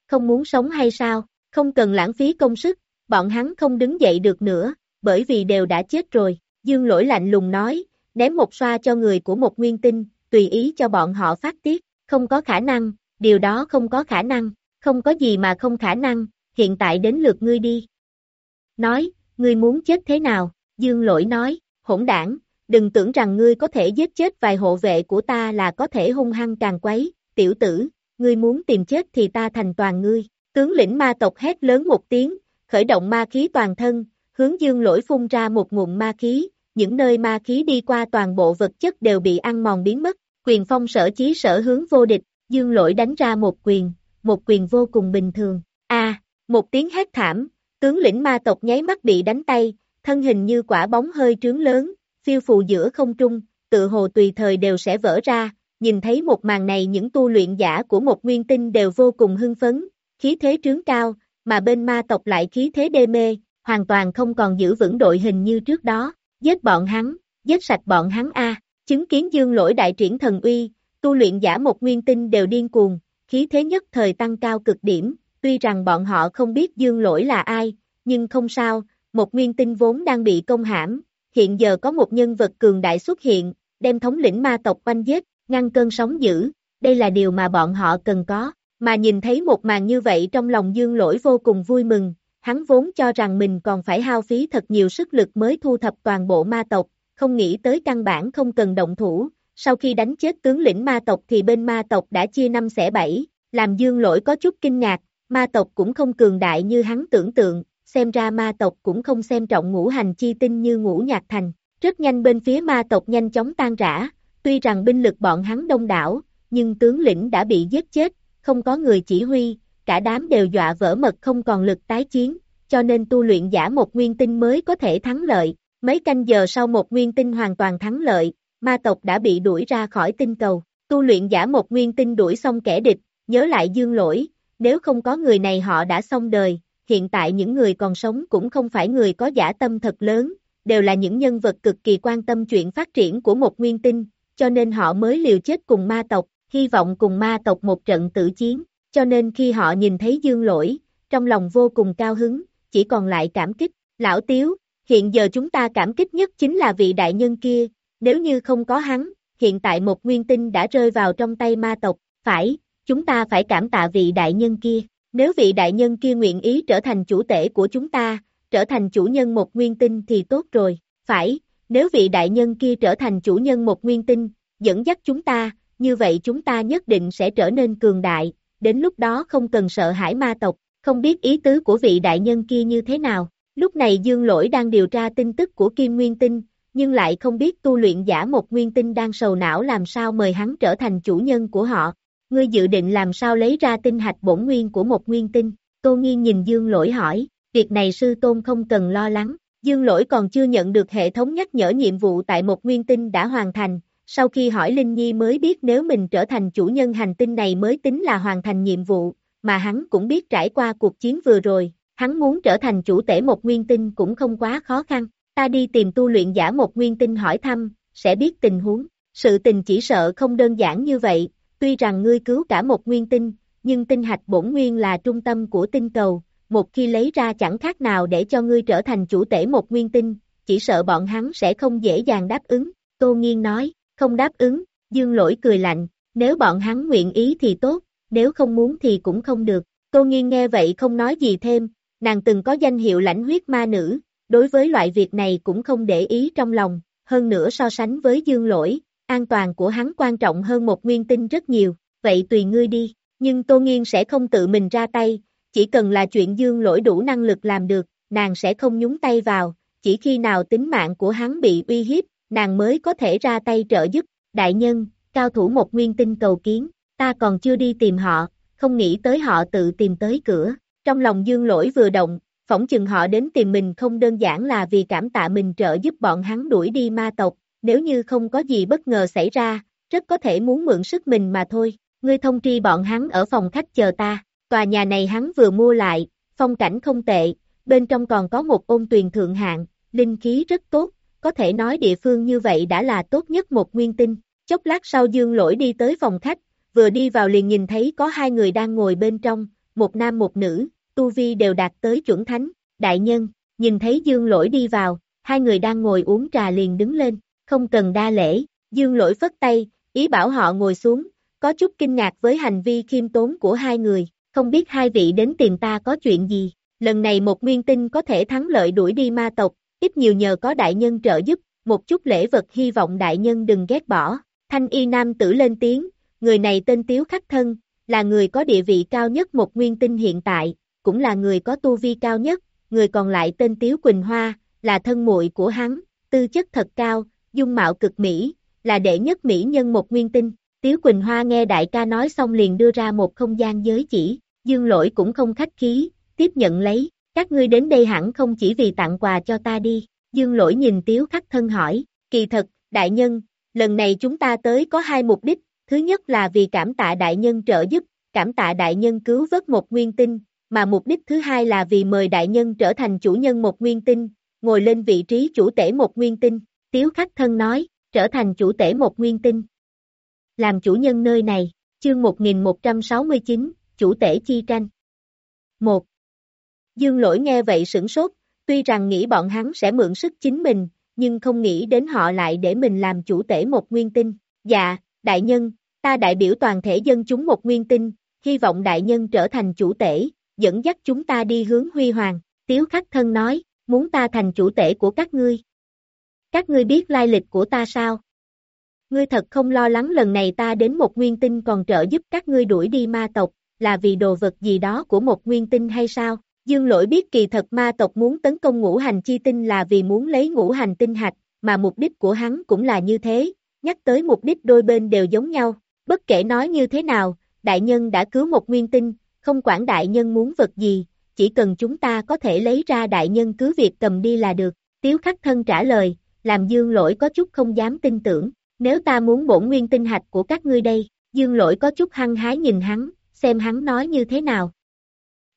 Không muốn sống hay sao? Không cần lãng phí công sức, bọn hắn không đứng dậy được nữa, bởi vì đều đã chết rồi. Dương lỗi lạnh lùng nói, ném một xoa cho người của một nguyên tinh, tùy ý cho bọn họ phát tiết, không có khả năng, điều đó không có khả năng, không có gì mà không khả năng, hiện tại đến lượt ngươi đi. Nói, ngươi muốn chết thế nào? Dương lỗi nói, hỗn đảng, đừng tưởng rằng ngươi có thể giết chết vài hộ vệ của ta là có thể hung hăng càng quấy, tiểu tử, ngươi muốn tìm chết thì ta thành toàn ngươi. Tướng lĩnh ma tộc hét lớn một tiếng, khởi động ma khí toàn thân, hướng dương lỗi phun ra một nguồn ma khí, những nơi ma khí đi qua toàn bộ vật chất đều bị ăn mòn biến mất, quyền phong sở chí sở hướng vô địch, dương lỗi đánh ra một quyền, một quyền vô cùng bình thường. A, một tiếng hét thảm, tướng lĩnh ma tộc nháy mắt bị đánh tay, thân hình như quả bóng hơi trướng lớn, phiêu phù giữa không trung, tự hồ tùy thời đều sẽ vỡ ra, nhìn thấy một màn này những tu luyện giả của một nguyên tinh đều vô cùng hưng phấn, khí thế trướng cao, mà bên ma tộc lại khí thế đê mê, hoàn toàn không còn giữ vững đội hình như trước đó, giết bọn hắn, giết sạch bọn hắn A, chứng kiến dương lỗi đại triển thần uy, tu luyện giả một nguyên tinh đều điên cuồng, khí thế nhất thời tăng cao cực điểm, tuy rằng bọn họ không biết dương lỗi là ai, nhưng không sao, một nguyên tinh vốn đang bị công hãm, hiện giờ có một nhân vật cường đại xuất hiện, đem thống lĩnh ma tộc quanh giết, ngăn cơn sóng dữ, đây là điều mà bọn họ cần có, mà nhìn thấy một màn như vậy trong lòng dương lỗi vô cùng vui mừng, hắn vốn cho rằng mình còn phải hao phí thật nhiều sức lực mới thu thập toàn bộ ma tộc, không nghĩ tới căn bản không cần động thủ, sau khi đánh chết tướng lĩnh ma tộc thì bên ma tộc đã chia năm xẻ bảy, làm dương lỗi có chút kinh ngạc, ma tộc cũng không cường đại như hắn tưởng tượng, xem ra ma tộc cũng không xem trọng ngũ hành chi tinh như ngũ nhạc thành, rất nhanh bên phía ma tộc nhanh chóng tan rã, tuy rằng binh lực bọn hắn đông đảo, nhưng tướng lĩnh đã bị giết chết, không có người chỉ huy, cả đám đều dọa vỡ mật không còn lực tái chiến, cho nên tu luyện giả một nguyên tinh mới có thể thắng lợi, mấy canh giờ sau một nguyên tinh hoàn toàn thắng lợi, ma tộc đã bị đuổi ra khỏi tinh cầu, tu luyện giả một nguyên tinh đuổi xong kẻ địch, nhớ lại dương lỗi, nếu không có người này họ đã xong đời, hiện tại những người còn sống cũng không phải người có giả tâm thật lớn, đều là những nhân vật cực kỳ quan tâm chuyện phát triển của một nguyên tinh, cho nên họ mới liều chết cùng ma tộc, hy vọng cùng ma tộc một trận tử chiến, cho nên khi họ nhìn thấy dương lỗi, trong lòng vô cùng cao hứng, chỉ còn lại cảm kích, lão tiếu, hiện giờ chúng ta cảm kích nhất chính là vị đại nhân kia, nếu như không có hắn, hiện tại một nguyên tinh đã rơi vào trong tay ma tộc, phải, chúng ta phải cảm tạ vị đại nhân kia, nếu vị đại nhân kia nguyện ý trở thành chủ tể của chúng ta, trở thành chủ nhân một nguyên tinh thì tốt rồi, phải, nếu vị đại nhân kia trở thành chủ nhân một nguyên tinh, dẫn dắt chúng ta, như vậy chúng ta nhất định sẽ trở nên cường đại, đến lúc đó không cần sợ hãi ma tộc, không biết ý tứ của vị đại nhân kia như thế nào. Lúc này Dương Lỗi đang điều tra tin tức của Kim Nguyên Tinh, nhưng lại không biết tu luyện giả một nguyên tinh đang sầu não làm sao mời hắn trở thành chủ nhân của họ. Ngươi dự định làm sao lấy ra tinh hạch bổn nguyên của một nguyên tinh? Tô Nghiên nhìn Dương Lỗi hỏi, việc này sư tôn không cần lo lắng. Dương Lỗi còn chưa nhận được hệ thống nhắc nhở nhiệm vụ tại một nguyên tinh đã hoàn thành, sau khi hỏi Linh Nhi mới biết nếu mình trở thành chủ nhân hành tinh này mới tính là hoàn thành nhiệm vụ, mà hắn cũng biết trải qua cuộc chiến vừa rồi, hắn muốn trở thành chủ tể một nguyên tinh cũng không quá khó khăn, ta đi tìm tu luyện giả một nguyên tinh hỏi thăm, sẽ biết tình huống, sự tình chỉ sợ không đơn giản như vậy, tuy rằng ngươi cứu cả một nguyên tinh, nhưng tinh hạch bổn nguyên là trung tâm của tinh cầu, một khi lấy ra chẳng khác nào để cho ngươi trở thành chủ tể một nguyên tinh, chỉ sợ bọn hắn sẽ không dễ dàng đáp ứng, Tô Nghiên nói, không đáp ứng, Dương Lỗi cười lạnh, nếu bọn hắn nguyện ý thì tốt, nếu không muốn thì cũng không được. Tô Nghiên nghe vậy không nói gì thêm, nàng từng có danh hiệu lãnh huyết ma nữ, đối với loại việc này cũng không để ý trong lòng, hơn nữa so sánh với Dương Lỗi, an toàn của hắn quan trọng hơn một nguyên tinh rất nhiều, vậy tùy ngươi đi, nhưng Tô Nghiên sẽ không tự mình ra tay, chỉ cần là chuyện Dương Lỗi đủ năng lực làm được, nàng sẽ không nhúng tay vào, chỉ khi nào tính mạng của hắn bị uy hiếp, nàng mới có thể ra tay trợ giúp, đại nhân, cao thủ một nguyên tinh cầu kiến, ta còn chưa đi tìm họ, không nghĩ tới họ tự tìm tới cửa, trong lòng dương lỗi vừa động, phỏng chừng họ đến tìm mình không đơn giản là vì cảm tạ mình trợ giúp bọn hắn đuổi đi ma tộc, nếu như không có gì bất ngờ xảy ra, rất có thể muốn mượn sức mình mà thôi, ngươi thông tri bọn hắn ở phòng khách chờ ta, tòa nhà này hắn vừa mua lại, phong cảnh không tệ, bên trong còn có một ôn tuyền thượng hạng, linh khí rất tốt, có thể nói địa phương như vậy đã là tốt nhất một nguyên tinh, Chốc lát sau dương lỗi đi tới phòng khách, vừa đi vào liền nhìn thấy có hai người đang ngồi bên trong, một nam một nữ, tu vi đều đạt tới chuẩn thánh, đại nhân, nhìn thấy dương lỗi đi vào, hai người đang ngồi uống trà liền đứng lên, không cần đa lễ, dương lỗi phất tay, ý bảo họ ngồi xuống, có chút kinh ngạc với hành vi khiêm tốn của hai người, không biết hai vị đến tìm ta có chuyện gì, lần này một nguyên tinh có thể thắng lợi đuổi đi ma tộc, ít nhiều nhờ có đại nhân trợ giúp, một chút lễ vật hy vọng đại nhân đừng ghét bỏ, thanh y nam tử lên tiếng, người này tên Tiếu Khắc Thân, là người có địa vị cao nhất một nguyên tinh hiện tại, cũng là người có tu vi cao nhất, người còn lại tên Tiếu Quỳnh Hoa, là thân muội của hắn, tư chất thật cao, dung mạo cực mỹ, là đệ nhất mỹ nhân một nguyên tinh. Tiếu Quỳnh Hoa nghe đại ca nói xong liền đưa ra một không gian giới chỉ, dương lỗi cũng không khách khí, tiếp nhận lấy, các ngươi đến đây hẳn không chỉ vì tặng quà cho ta đi, dương lỗi nhìn Tiếu khắc thân hỏi, kỳ thật, đại nhân, lần này chúng ta tới có hai mục đích, thứ nhất là vì cảm tạ đại nhân trợ giúp, cảm tạ đại nhân cứu vớt một nguyên tinh, mà mục đích thứ hai là vì mời đại nhân trở thành chủ nhân một nguyên tinh, ngồi lên vị trí chủ tể một nguyên tinh, Tiếu khắc thân nói, trở thành chủ tể một nguyên tinh. Làm chủ nhân nơi này, chương 1169, chủ tể chi tranh. 1. Dương lỗi nghe vậy sửng sốt, tuy rằng nghĩ bọn hắn sẽ mượn sức chính mình, nhưng không nghĩ đến họ lại để mình làm chủ tể một nguyên tinh. Dạ, đại nhân, ta đại biểu toàn thể dân chúng một nguyên tinh, hy vọng đại nhân trở thành chủ tể, dẫn dắt chúng ta đi hướng huy hoàng. Tiếu khắc thân nói, muốn ta thành chủ tể của các ngươi. Các ngươi biết lai lịch của ta sao? Ngươi thật không lo lắng lần này ta đến một nguyên tinh còn trợ giúp các ngươi đuổi đi ma tộc, là vì đồ vật gì đó của một nguyên tinh hay sao? Dương lỗi biết kỳ thật ma tộc muốn tấn công ngũ hành chi tinh là vì muốn lấy ngũ hành tinh hạch, mà mục đích của hắn cũng là như thế, nhắc tới mục đích đôi bên đều giống nhau, bất kể nói như thế nào, đại nhân đã cứu một nguyên tinh, không quản đại nhân muốn vật gì, chỉ cần chúng ta có thể lấy ra đại nhân cứ việc cầm đi là được, tiếu khắc thân trả lời, làm dương lỗi có chút không dám tin tưởng, nếu ta muốn bổn nguyên tinh hạch của các ngươi đây, dương lỗi có chút hăng hái nhìn hắn, xem hắn nói như thế nào.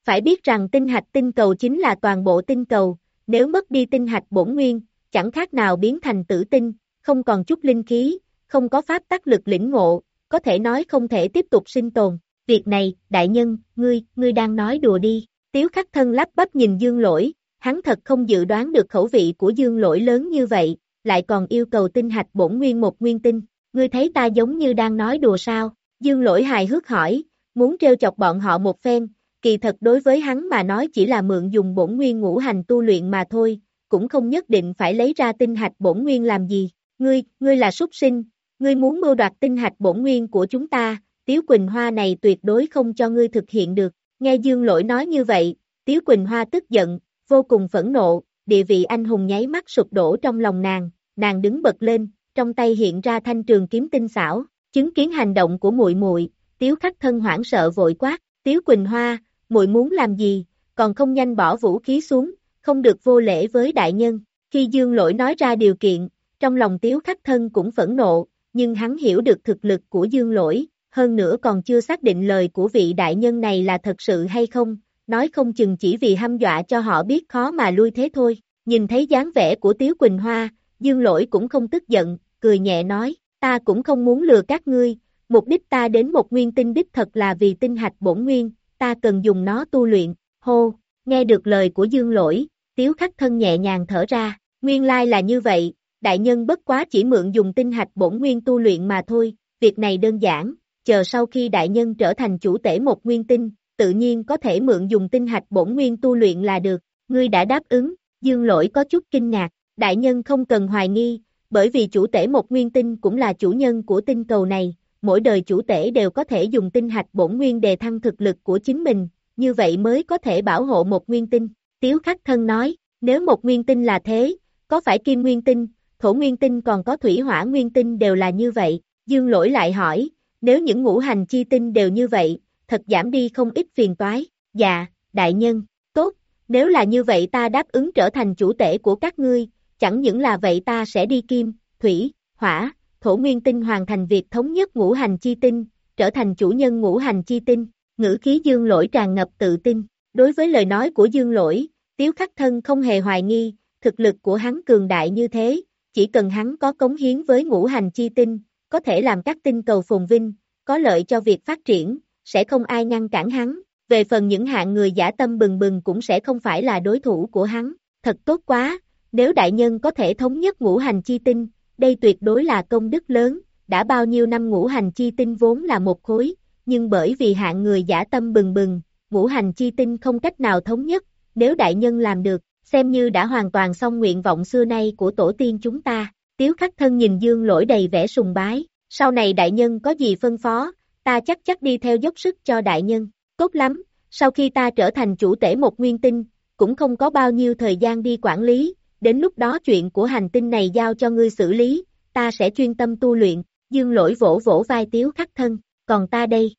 Phải biết rằng tinh hạch tinh cầu chính là toàn bộ tinh cầu, nếu mất đi tinh hạch bổn nguyên, chẳng khác nào biến thành tử tinh, không còn chút linh khí, không có pháp tác lực lĩnh ngộ, có thể nói không thể tiếp tục sinh tồn. Việc này, đại nhân, ngươi, ngươi đang nói đùa đi. Tiếu khắc thân lắp bắp nhìn dương lỗi, hắn thật không dự đoán được khẩu vị của dương lỗi lớn như vậy, lại còn yêu cầu tinh hạch bổn nguyên một nguyên tinh. Ngươi thấy ta giống như đang nói đùa sao? Dương lỗi hài hước hỏi, muốn trêu chọc bọn họ một phen, kỳ thật đối với hắn mà nói chỉ là mượn dùng bổn nguyên ngũ hành tu luyện mà thôi, cũng không nhất định phải lấy ra tinh hạch bổn nguyên làm gì. Ngươi, ngươi là súc sinh, ngươi muốn mưu đoạt tinh hạch bổn nguyên của chúng ta, Tiếu Quỳnh Hoa này tuyệt đối không cho ngươi thực hiện được. Nghe Dương Lỗi nói như vậy, Tiếu Quỳnh Hoa tức giận, vô cùng phẫn nộ, địa vị anh hùng nháy mắt sụp đổ trong lòng nàng, nàng đứng bật lên, trong tay hiện ra thanh trường kiếm tinh xảo, chứng kiến hành động của muội muội, Tiếu Khắc thân hoảng sợ vội quát, Tiếu Quỳnh Hoa, muội muốn làm gì, còn không nhanh bỏ vũ khí xuống, không được vô lễ với đại nhân. Khi Dương Lỗi nói ra điều kiện, trong lòng Tiếu Khắc thân cũng phẫn nộ, nhưng hắn hiểu được thực lực của Dương Lỗi, hơn nữa còn chưa xác định lời của vị đại nhân này là thật sự hay không, nói không chừng chỉ vì hăm dọa cho họ biết khó mà lui thế thôi. Nhìn thấy dáng vẻ của Tiếu Quỳnh Hoa, Dương Lỗi cũng không tức giận, cười nhẹ nói, ta cũng không muốn lừa các ngươi, mục đích ta đến một nguyên tinh đích thật là vì tinh hạch bổn nguyên, ta cần dùng nó tu luyện, hô, nghe được lời của Dương Lỗi, Tiếu Khắc thân nhẹ nhàng thở ra, nguyên lai là như vậy, đại nhân bất quá chỉ mượn dùng tinh hạch bổn nguyên tu luyện mà thôi, việc này đơn giản, chờ sau khi đại nhân trở thành chủ tể một nguyên tinh, tự nhiên có thể mượn dùng tinh hạch bổn nguyên tu luyện là được, ngươi đã đáp ứng, dương lỗi có chút kinh ngạc, đại nhân không cần hoài nghi, bởi vì chủ tể một nguyên tinh cũng là chủ nhân của tinh cầu này, mỗi đời chủ tể đều có thể dùng tinh hạch bổn nguyên đề thăng thực lực của chính mình, như vậy mới có thể bảo hộ một nguyên tinh. Tiếu khắc thân nói, nếu một nguyên tinh là thế, có phải kim nguyên tinh, thổ nguyên tinh còn có thủy hỏa nguyên tinh đều là như vậy, dương lỗi lại hỏi, nếu những ngũ hành chi tinh đều như vậy, thật giảm đi không ít phiền toái, dạ, đại nhân, tốt, nếu là như vậy ta đáp ứng trở thành chủ tể của các ngươi, chẳng những là vậy ta sẽ đi kim, thủy, hỏa, thổ nguyên tinh hoàn thành việc thống nhất ngũ hành chi tinh, trở thành chủ nhân ngũ hành chi tinh, ngữ khí dương lỗi tràn ngập tự tin, đối với lời nói của dương lỗi, tiếu khắc thân không hề hoài nghi, thực lực của hắn cường đại như thế, chỉ cần hắn có cống hiến với ngũ hành chi tinh, có thể làm các tinh cầu phồn vinh, có lợi cho việc phát triển, sẽ không ai ngăn cản hắn, về phần những hạng người giả tâm bừng bừng cũng sẽ không phải là đối thủ của hắn, thật tốt quá, nếu đại nhân có thể thống nhất ngũ hành chi tinh, đây tuyệt đối là công đức lớn, đã bao nhiêu năm ngũ hành chi tinh vốn là một khối, nhưng bởi vì hạng người giả tâm bừng bừng, ngũ hành chi tinh không cách nào thống nhất, nếu đại nhân làm được, xem như đã hoàn toàn xong nguyện vọng xưa nay của tổ tiên chúng ta. Tiếu khắc thân nhìn dương lỗi đầy vẻ sùng bái, sau này đại nhân có gì phân phó, ta chắc chắc đi theo dốc sức cho đại nhân, tốt lắm, sau khi ta trở thành chủ tể một nguyên tinh, cũng không có bao nhiêu thời gian đi quản lý, đến lúc đó chuyện của hành tinh này giao cho ngươi xử lý, ta sẽ chuyên tâm tu luyện, dương lỗi vỗ vỗ vai tiếu khắc thân, còn ta đây.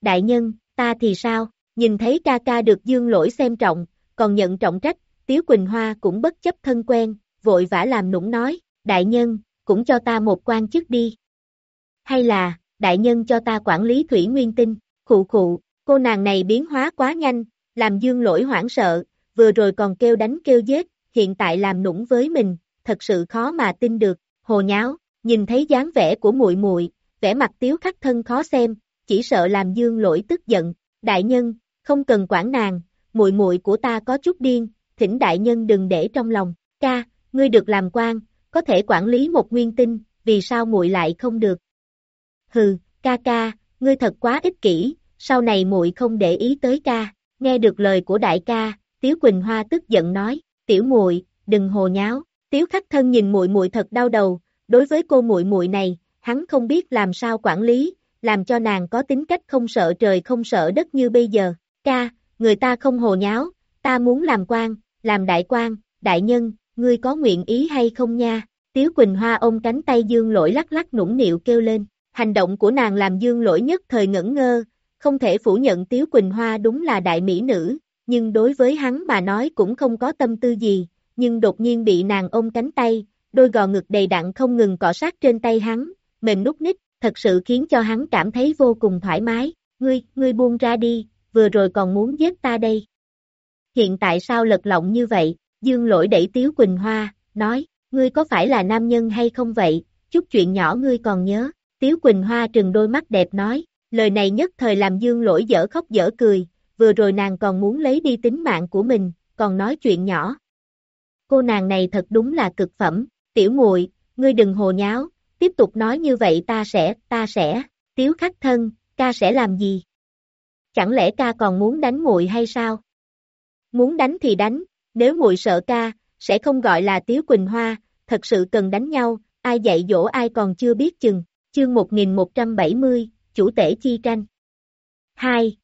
Đại nhân, ta thì sao, nhìn thấy ca ca được dương lỗi xem trọng, còn nhận trọng trách, tiếu Quỳnh Hoa cũng bất chấp thân quen, vội vã làm nũng nói, đại nhân, cũng cho ta một quan chức đi. Hay là, đại nhân cho ta quản lý thủy nguyên tinh, khụ khụ, cô nàng này biến hóa quá nhanh, làm dương lỗi hoảng sợ, vừa rồi còn kêu đánh kêu giết, hiện tại làm nũng với mình, thật sự khó mà tin được, hồ nháo, nhìn thấy dáng vẻ của muội muội, vẻ mặt tiếu khắc thân khó xem, chỉ sợ làm dương lỗi tức giận, đại nhân, không cần quản nàng, muội muội của ta có chút điên, thỉnh đại nhân đừng để trong lòng, ca, ngươi được làm quan, có thể quản lý một nguyên tinh, vì sao muội lại không được? Hừ, ca ca, ngươi thật quá ích kỷ, sau này muội không để ý tới ca. Nghe được lời của đại ca, Tiếu Quỳnh Hoa tức giận nói, "Tiểu muội, đừng hồ nháo." Tiếu Khắc Thân nhìn muội muội thật đau đầu, đối với cô muội muội này, hắn không biết làm sao quản lý, làm cho nàng có tính cách không sợ trời không sợ đất như bây giờ. "Ca, người ta không hồ nháo, ta muốn làm quan, làm đại quan, đại nhân, ngươi có nguyện ý hay không nha?" Tiếu Quỳnh Hoa ôm cánh tay Dương Lỗi lắc lắc nũng nịu kêu lên, hành động của nàng làm Dương Lỗi nhất thời ngẩn ngơ, không thể phủ nhận Tiếu Quỳnh Hoa đúng là đại mỹ nữ, nhưng đối với hắn mà nói cũng không có tâm tư gì, nhưng đột nhiên bị nàng ôm cánh tay, đôi gò ngực đầy đặn không ngừng cọ sát trên tay hắn, mềm nút nít, thật sự khiến cho hắn cảm thấy vô cùng thoải mái, ngươi, ngươi buông ra đi, vừa rồi còn muốn giết ta đây. Hiện tại sao lật lọng như vậy, dương lỗi đẩy Tiếu Quỳnh Hoa, nói, ngươi có phải là nam nhân hay không vậy, chút chuyện nhỏ ngươi còn nhớ, Tiếu Quỳnh Hoa trừng đôi mắt đẹp nói, lời này nhất thời làm dương lỗi dở khóc dở cười, vừa rồi nàng còn muốn lấy đi tính mạng của mình, còn nói chuyện nhỏ. Cô nàng này thật đúng là cực phẩm, tiểu muội ngươi đừng hồ nháo, tiếp tục nói như vậy ta sẽ, ta sẽ, tiếu khắc thân, ca sẽ làm gì? Chẳng lẽ ca còn muốn đánh muội hay sao? Muốn đánh thì đánh, nếu muội sợ ca, sẽ không gọi là tiếu quỳnh hoa, thật sự cần đánh nhau, ai dạy dỗ ai còn chưa biết chừng, chương 1170, chủ tể chi tranh. 2.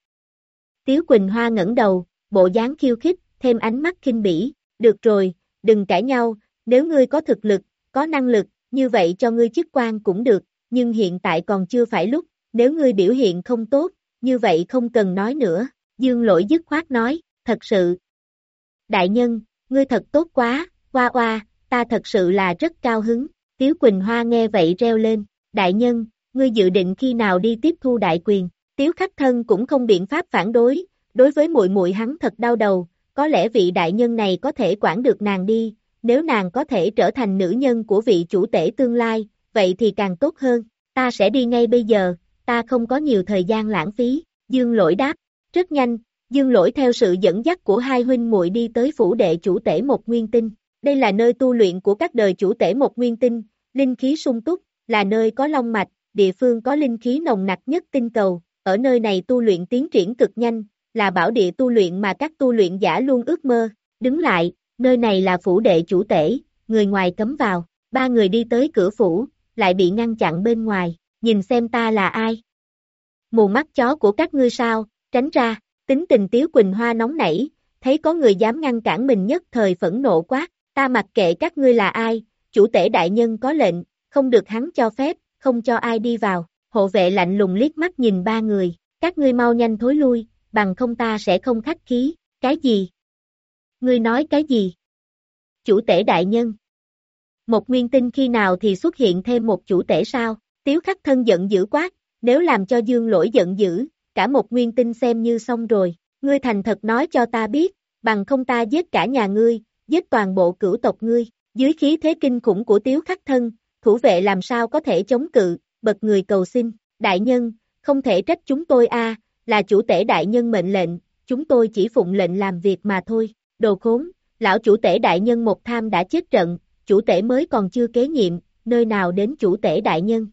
Tiếu Quỳnh Hoa ngẩng đầu, bộ dáng khiêu khích, thêm ánh mắt kinh bỉ, được rồi, đừng cãi nhau, nếu ngươi có thực lực, có năng lực, như vậy cho ngươi chức quan cũng được, nhưng hiện tại còn chưa phải lúc, nếu ngươi biểu hiện không tốt, như vậy không cần nói nữa, dương lỗi dứt khoát nói, thật sự. Đại nhân, ngươi thật tốt quá, hoa hoa, ta thật sự là rất cao hứng, Tiếu Quỳnh Hoa nghe vậy reo lên, đại nhân, ngươi dự định khi nào đi tiếp thu đại quyền, Tiếu Khắc Thân cũng không biện pháp phản đối, đối với muội muội hắn thật đau đầu, có lẽ vị đại nhân này có thể quản được nàng đi, nếu nàng có thể trở thành nữ nhân của vị chủ tể tương lai, vậy thì càng tốt hơn, ta sẽ đi ngay bây giờ, ta không có nhiều thời gian lãng phí, Dương Lỗi đáp, rất nhanh, Dương Lỗi theo sự dẫn dắt của hai huynh muội đi tới phủ đệ chủ tể một nguyên tinh, đây là nơi tu luyện của các đời chủ tể một nguyên tinh, linh khí sung túc, là nơi có long mạch, địa phương có linh khí nồng nặc nhất tinh cầu, ở nơi này tu luyện tiến triển cực nhanh, là bảo địa tu luyện mà các tu luyện giả luôn ước mơ, đứng lại, nơi này là phủ đệ chủ tể, người ngoài cấm vào, ba người đi tới cửa phủ, lại bị ngăn chặn bên ngoài, nhìn xem ta là ai. Mù mắt chó của các ngươi sao, tránh ra, tính tình Tiếu Quỳnh Hoa nóng nảy, thấy có người dám ngăn cản mình nhất thời phẫn nộ quát, ta mặc kệ các ngươi là ai, chủ tể đại nhân có lệnh, không được hắn cho phép, không cho ai đi vào, hộ vệ lạnh lùng liếc mắt nhìn ba người, các ngươi mau nhanh thối lui, bằng không ta sẽ không khách khí, cái gì? Ngươi nói cái gì? Chủ tể đại nhân. Một nguyên tinh khi nào thì xuất hiện thêm một chủ tể sao? Tiếu khắc thân giận dữ quát, nếu làm cho dương lỗi giận dữ, cả một nguyên tinh xem như xong rồi, ngươi thành thật nói cho ta biết, bằng không ta giết cả nhà ngươi, giết toàn bộ cửu tộc ngươi, dưới khí thế kinh khủng của tiếu khắc thân, thủ vệ làm sao có thể chống cự, bật người cầu xin, đại nhân, không thể trách chúng tôi a, là chủ tể đại nhân mệnh lệnh, chúng tôi chỉ phụng lệnh làm việc mà thôi, đồ khốn, lão chủ tể đại nhân một tham đã chết trận, chủ tể mới còn chưa kế nhiệm, nơi nào đến chủ tể đại nhân.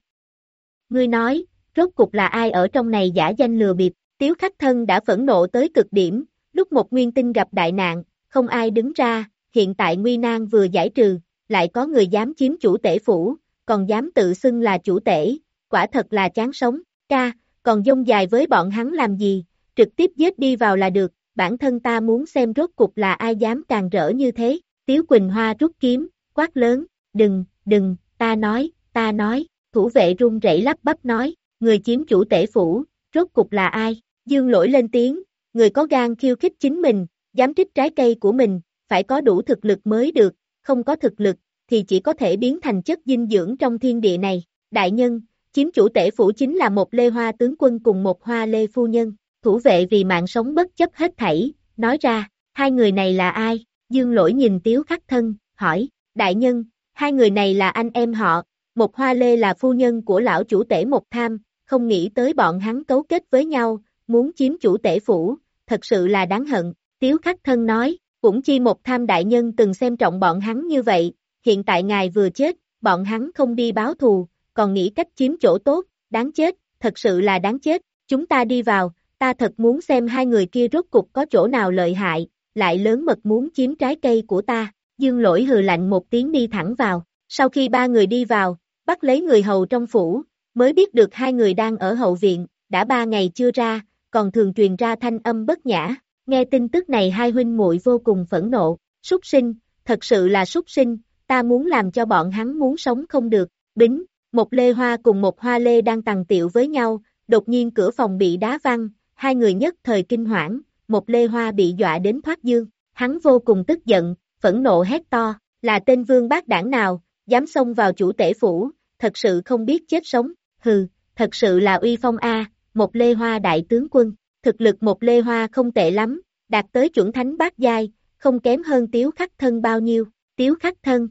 Ngươi nói, rốt cục là ai ở trong này giả danh lừa bịp, tiếu khách thân đã phẫn nộ tới cực điểm, lúc một nguyên tinh gặp đại nạn, không ai đứng ra, hiện tại nguy nan vừa giải trừ, lại có người dám chiếm chủ tể phủ, còn dám tự xưng là chủ tể, quả thật là chán sống, ca, còn dông dài với bọn hắn làm gì, trực tiếp giết đi vào là được, bản thân ta muốn xem rốt cục là ai dám càng rỡ như thế, Tiếu Quỳnh Hoa rút kiếm, quát lớn, đừng, đừng, ta nói, ta nói, thủ vệ run rẩy lắp bắp nói, người chiếm chủ tể phủ, rốt cục là ai, dương lỗi lên tiếng, người có gan khiêu khích chính mình, dám trích trái cây của mình, phải có đủ thực lực mới được, không có thực lực, thì chỉ có thể biến thành chất dinh dưỡng trong thiên địa này. Đại nhân, chiếm chủ tể phủ chính là một lê hoa tướng quân cùng một hoa lê phu nhân, thủ vệ vì mạng sống bất chấp hết thảy, nói ra, hai người này là ai? Dương lỗi nhìn tiếu khắc thân, hỏi, đại nhân, hai người này là anh em họ, một hoa lê là phu nhân của lão chủ tể một tham, không nghĩ tới bọn hắn cấu kết với nhau, muốn chiếm chủ tể phủ, thật sự là đáng hận, tiếu khắc thân nói, cũng chi một tham đại nhân từng xem trọng bọn hắn như vậy, hiện tại ngài vừa chết, bọn hắn không đi báo thù, còn nghĩ cách chiếm chỗ tốt, đáng chết, thật sự là đáng chết, chúng ta đi vào, ta thật muốn xem hai người kia rốt cục có chỗ nào lợi hại, lại lớn mật muốn chiếm trái cây của ta, dương lỗi hừ lạnh một tiếng đi thẳng vào, sau khi ba người đi vào, bắt lấy người hầu trong phủ, mới biết được hai người đang ở hậu viện, đã ba ngày chưa ra, còn thường truyền ra thanh âm bất nhã, nghe tin tức này hai huynh muội vô cùng phẫn nộ, súc sinh, thật sự là súc sinh, ta muốn làm cho bọn hắn muốn sống không được, bính, một lê hoa cùng một hoa lê đang tàn tiệu với nhau, đột nhiên cửa phòng bị đá văng, hai người nhất thời kinh hoảng, một lê hoa bị dọa đến thoát dương, hắn vô cùng tức giận, phẫn nộ hét to, là tên vương bác đảng nào, dám xông vào chủ tể phủ, thật sự không biết chết sống, hừ, thật sự là uy phong A, một lê hoa đại tướng quân, thực lực một lê hoa không tệ lắm, đạt tới chuẩn thánh bát giai, không kém hơn tiếu khắc thân bao nhiêu, tiếu khắc thân.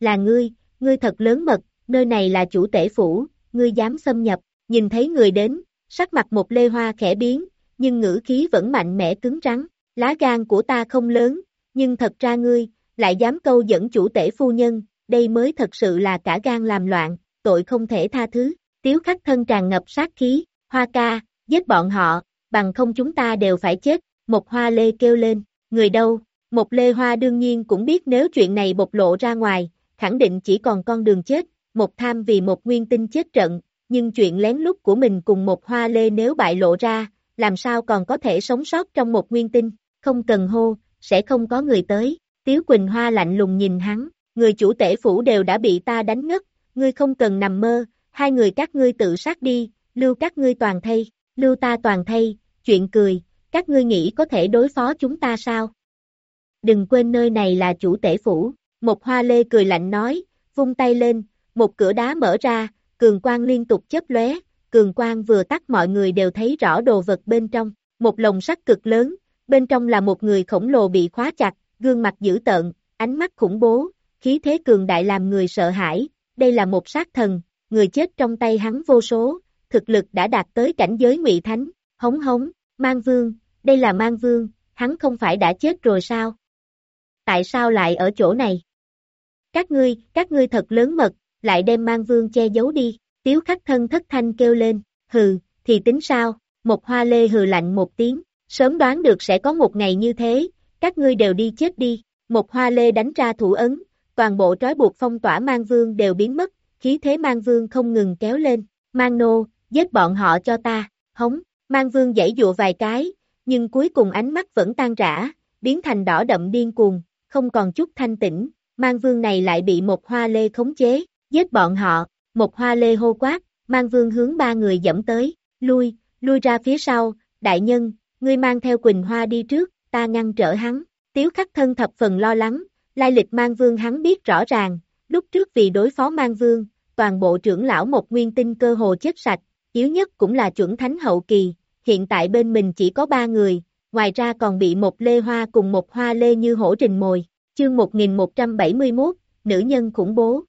Là ngươi, ngươi thật lớn mật, nơi này là chủ tể phủ, ngươi dám xâm nhập, nhìn thấy người đến, sắc mặt một lê hoa khẽ biến, nhưng ngữ khí vẫn mạnh mẽ cứng rắn, lá gan của ta không lớn, nhưng thật ra ngươi, lại dám câu dẫn chủ tể phu nhân, đây mới thật sự là cả gan làm loạn, tội không thể tha thứ, tiếu khắc thân tràn ngập sát khí, hoa ca, giết bọn họ, bằng không chúng ta đều phải chết, một hoa lê kêu lên, người đâu, một lê hoa đương nhiên cũng biết nếu chuyện này bộc lộ ra ngoài, khẳng định chỉ còn con đường chết, một tham vì một nguyên tinh chết trận, nhưng chuyện lén lút của mình cùng một hoa lê nếu bại lộ ra, làm sao còn có thể sống sót trong một nguyên tinh, không cần hô, sẽ không có người tới. Tiếu Quỳnh Hoa lạnh lùng nhìn hắn, người chủ tể phủ đều đã bị ta đánh ngất, ngươi không cần nằm mơ, hai người các ngươi tự sát đi, lưu các ngươi toàn thay, lưu ta toàn thay, chuyện cười, các ngươi nghĩ có thể đối phó chúng ta sao? Đừng quên nơi này là chủ tể phủ, một hoa lê cười lạnh nói, vung tay lên, một cửa đá mở ra, cường quang liên tục chớp lóe, cường quang vừa tắt mọi người đều thấy rõ đồ vật bên trong, một lồng sắt cực lớn, bên trong là một người khổng lồ bị khóa chặt, gương mặt dữ tợn, ánh mắt khủng bố, khí thế cường đại làm người sợ hãi, đây là một sát thần, người chết trong tay hắn vô số, thực lực đã đạt tới cảnh giới ngụy thánh, hống hống, mang vương, đây là mang vương, hắn không phải đã chết rồi sao? Tại sao lại ở chỗ này? Các ngươi, các ngươi thật lớn mật, lại đem mang vương che giấu đi, tiếu khắc thân thất thanh kêu lên, hừ, thì tính sao, một hoa lê hừ lạnh một tiếng, sớm đoán được sẽ có một ngày như thế, các ngươi đều đi chết đi, một hoa lê đánh ra thủ ấn, toàn bộ trói buộc phong tỏa mang vương đều biến mất, khí thế mang vương không ngừng kéo lên, mang nô, giết bọn họ cho ta, hống, mang vương dãy dụa vài cái, nhưng cuối cùng ánh mắt vẫn tan rã, biến thành đỏ đậm điên cuồng, không còn chút thanh tĩnh, mang vương này lại bị một hoa lê khống chế, giết bọn họ, một hoa lê hô quát, mang vương hướng ba người dẫm tới, lui, lui ra phía sau, đại nhân, ngươi mang theo Quỳnh Hoa đi trước, ta ngăn trở hắn, tiếu khắc thân thập phần lo lắng, lai lịch mang vương hắn biết rõ ràng, lúc trước vì đối phó mang vương, toàn bộ trưởng lão một nguyên tinh cơ hồ chết sạch, yếu nhất cũng là chuẩn thánh hậu kỳ, hiện tại bên mình chỉ có ba người, ngoài ra còn bị một lê hoa cùng một hoa lê như hổ trình mồi, chương 1171, nữ nhân khủng bố.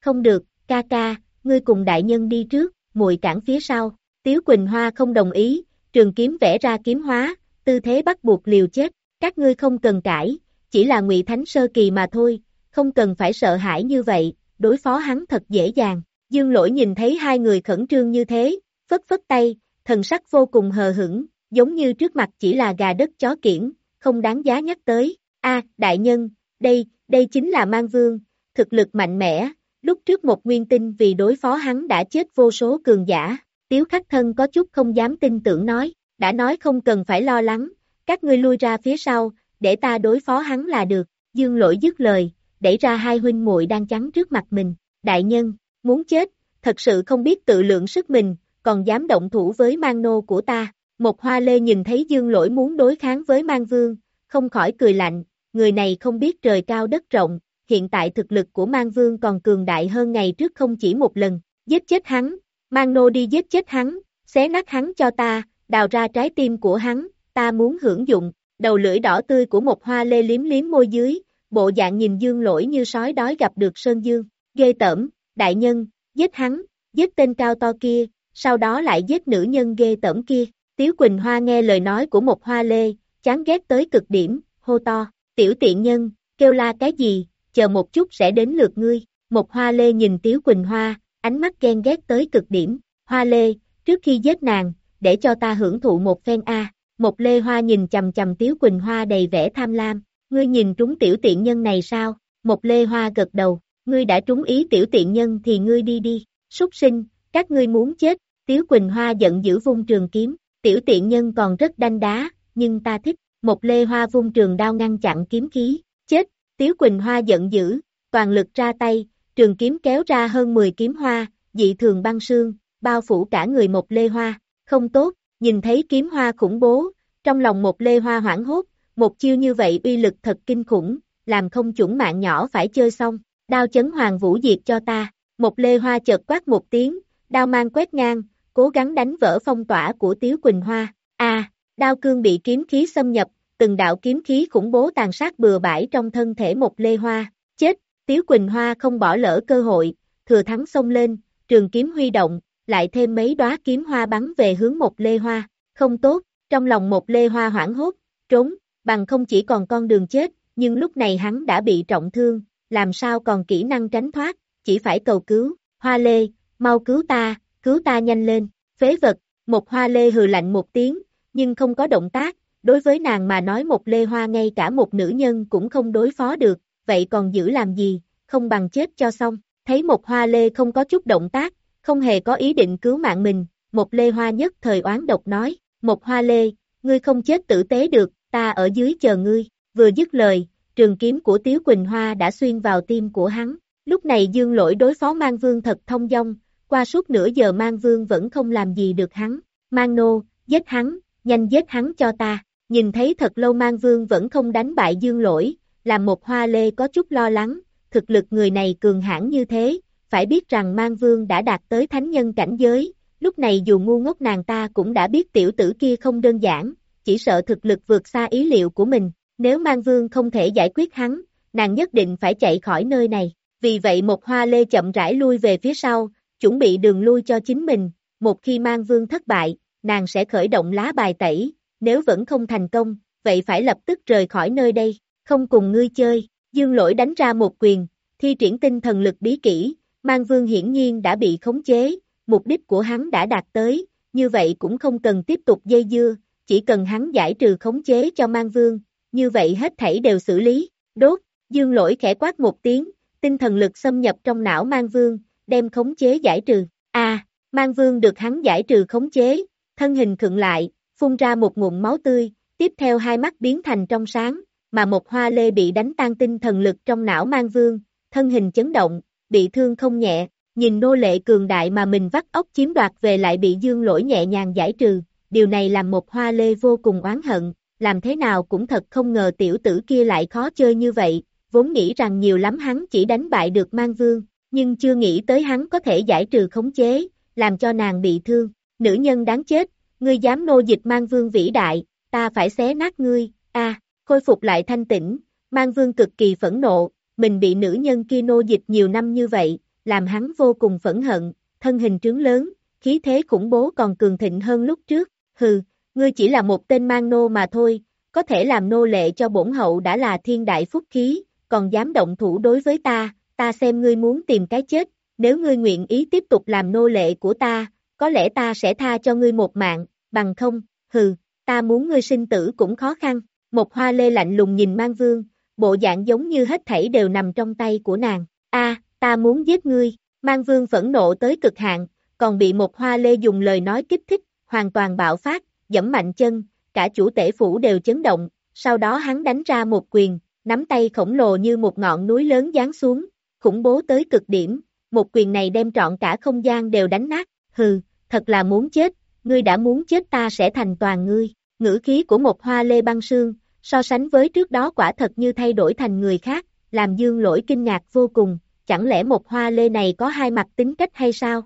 không được, ca ca, ngươi cùng đại nhân đi trước, muội cản phía sau, Tiếu Quỳnh Hoa không đồng ý, trường kiếm vẽ ra kiếm hóa, tư thế bắt buộc liều chết, các ngươi không cần cãi, chỉ là ngụy Thánh Sơ Kỳ mà thôi, không cần phải sợ hãi như vậy, đối phó hắn thật dễ dàng. Dương lỗi nhìn thấy hai người khẩn trương như thế, phất phất tay, thần sắc vô cùng hờ hững, giống như trước mặt chỉ là gà đất chó kiển, không đáng giá nhắc tới. A, đại nhân, đây, đây chính là mang vương, thực lực mạnh mẽ, lúc trước một nguyên tinh vì đối phó hắn đã chết vô số cường giả, tiếu khắc thân có chút không dám tin tưởng nói, đã nói không cần phải lo lắng, các ngươi lui ra phía sau, để ta đối phó hắn là được, dương lỗi dứt lời, đẩy ra hai huynh muội đang chắn trước mặt mình, đại nhân, muốn chết, thật sự không biết tự lượng sức mình, còn dám động thủ với mang nô của ta, một hoa lê nhìn thấy dương lỗi muốn đối kháng với mang vương, không khỏi cười lạnh, người này không biết trời cao đất rộng, hiện tại thực lực của mang vương còn cường đại hơn ngày trước không chỉ một lần, giết chết hắn, mang nô đi giết chết hắn, xé nát hắn cho ta, đào ra trái tim của hắn, ta muốn hưởng dụng, đầu lưỡi đỏ tươi của một hoa lê liếm liếm môi dưới, bộ dạng nhìn dương lỗi như sói đói gặp được Sơn Dương, ghê tởm, đại nhân, giết hắn, giết tên cao to kia, sau đó lại giết nữ nhân ghê tởm kia, Tiếu Quỳnh Hoa nghe lời nói của một hoa lê, chán ghét tới cực điểm, hô to, tiểu tiện nhân, kêu la cái gì, chờ một chút sẽ đến lượt ngươi, một hoa lê nhìn Tiếu Quỳnh Hoa, ánh mắt ghen ghét tới cực điểm, hoa lê, trước khi giết nàng, để cho ta hưởng thụ một phen A, một lê hoa nhìn chầm chầm Tiếu Quỳnh Hoa đầy vẻ tham lam, ngươi nhìn trúng tiểu tiện nhân này sao, một lê hoa gật đầu, ngươi đã trúng ý tiểu tiện nhân thì ngươi đi đi, súc sinh, các ngươi muốn chết, Tiếu Quỳnh Hoa giận dữ vung trường kiếm, tiểu tiện nhân còn rất đanh đá, nhưng ta thích, một lê hoa vung trường đao ngăn chặn kiếm khí, chết, Tiếu Quỳnh Hoa giận dữ, toàn lực ra tay, trường kiếm kéo ra hơn 10 kiếm hoa, dị thường băng sương, bao phủ cả người một lê hoa, không tốt, nhìn thấy kiếm hoa khủng bố, trong lòng một lê hoa hoảng hốt, một chiêu như vậy uy lực thật kinh khủng, làm không chuẩn mạng nhỏ phải chơi xong, đao chấn hoàng vũ diệt cho ta, một lê hoa chợt quát một tiếng, đao mang quét ngang, cố gắng đánh vỡ phong tỏa của Tiếu Quỳnh Hoa, a đao cương bị kiếm khí xâm nhập, từng đạo kiếm khí khủng bố tàn sát bừa bãi trong thân thể một lê hoa, chết, Tiếu Quỳnh Hoa không bỏ lỡ cơ hội, thừa thắng xông lên, trường kiếm huy động, lại thêm mấy đóa kiếm hoa bắn về hướng một lê hoa, không tốt, trong lòng một lê hoa hoảng hốt, trốn, bằng không chỉ còn con đường chết, nhưng lúc này hắn đã bị trọng thương, làm sao còn kỹ năng tránh thoát, chỉ phải cầu cứu, hoa lê, mau cứu ta, cứu ta nhanh lên, phế vật, một hoa lê hừ lạnh một tiếng, nhưng không có động tác, đối với nàng mà nói một lê hoa ngay cả một nữ nhân cũng không đối phó được, vậy còn giữ làm gì, không bằng chết cho xong, thấy một hoa lê không có chút động tác, không hề có ý định cứu mạng mình, một lê hoa nhất thời oán độc nói, một hoa lê, ngươi không chết tử tế được, ta ở dưới chờ ngươi, vừa dứt lời, trường kiếm của Tiếu Quỳnh Hoa đã xuyên vào tim của hắn, lúc này dương lỗi đối phó mang vương thật thông dong, qua suốt nửa giờ mang vương vẫn không làm gì được hắn, mang nô, giết hắn, nhanh giết hắn cho ta, nhìn thấy thật lâu mang vương vẫn không đánh bại dương lỗi, làm một hoa lê có chút lo lắng, thực lực người này cường hãn như thế, phải biết rằng mang vương đã đạt tới thánh nhân cảnh giới, lúc này dù ngu ngốc nàng ta cũng đã biết tiểu tử kia không đơn giản, chỉ sợ thực lực vượt xa ý liệu của mình, nếu mang vương không thể giải quyết hắn, nàng nhất định phải chạy khỏi nơi này, vì vậy một hoa lê chậm rãi lui về phía sau, chuẩn bị đường lui cho chính mình, một khi mang vương thất bại, nàng sẽ khởi động lá bài tẩy, nếu vẫn không thành công, vậy phải lập tức rời khỏi nơi đây, không cùng ngươi chơi, dương lỗi đánh ra một quyền, thi triển tinh thần lực bí kỹ, mang vương hiển nhiên đã bị khống chế, mục đích của hắn đã đạt tới, như vậy cũng không cần tiếp tục dây dưa, chỉ cần hắn giải trừ khống chế cho mang vương, như vậy hết thảy đều xử lý, đốt, dương lỗi khẽ quát một tiếng, tinh thần lực xâm nhập trong não mang vương, đem khống chế giải trừ, a à, mang vương được hắn giải trừ khống chế, thân hình khựng lại, phun ra một ngụm máu tươi, tiếp theo hai mắt biến thành trong sáng, mà một hoa lê bị đánh tan tinh thần lực trong não mang vương, thân hình chấn động, bị thương không nhẹ, nhìn nô lệ cường đại mà mình vắt ốc chiếm đoạt về lại bị dương lỗi nhẹ nhàng giải trừ, điều này làm một hoa lê vô cùng oán hận, làm thế nào cũng thật không ngờ tiểu tử kia lại khó chơi như vậy, vốn nghĩ rằng nhiều lắm hắn chỉ đánh bại được mang vương, nhưng chưa nghĩ tới hắn có thể giải trừ khống chế, làm cho nàng bị thương, nữ nhân đáng chết, ngươi dám nô dịch mang vương vĩ đại, ta phải xé nát ngươi, a khôi phục lại thanh tĩnh, mang vương cực kỳ phẫn nộ, mình bị nữ nhân kia nô dịch nhiều năm như vậy, làm hắn vô cùng phẫn hận, thân hình trướng lớn, khí thế khủng bố còn cường thịnh hơn lúc trước, hừ, ngươi chỉ là một tên mang nô mà thôi, có thể làm nô lệ cho bổn hậu đã là thiên đại phúc khí, còn dám động thủ đối với ta, ta xem ngươi muốn tìm cái chết, nếu ngươi nguyện ý tiếp tục làm nô lệ của ta, có lẽ ta sẽ tha cho ngươi một mạng, bằng không, hừ, ta muốn ngươi sinh tử cũng khó khăn, một hoa lê lạnh lùng nhìn mang vương, bộ dạng giống như hết thảy đều nằm trong tay của nàng, a ta muốn giết ngươi, mang vương phẫn nộ tới cực hạn, còn bị một hoa lê dùng lời nói kích thích, hoàn toàn bạo phát, dẫm mạnh chân, cả chủ tể phủ đều chấn động, sau đó hắn đánh ra một quyền, nắm tay khổng lồ như một ngọn núi lớn giáng xuống, khủng bố tới cực điểm, một quyền này đem trọn cả không gian đều đánh nát, hừ, thật là muốn chết, ngươi đã muốn chết ta sẽ thành toàn ngươi, ngữ khí của một hoa lê băng sương, so sánh với trước đó quả thật như thay đổi thành người khác, làm dương lỗi kinh ngạc vô cùng, chẳng lẽ một hoa lê này có hai mặt tính cách hay sao?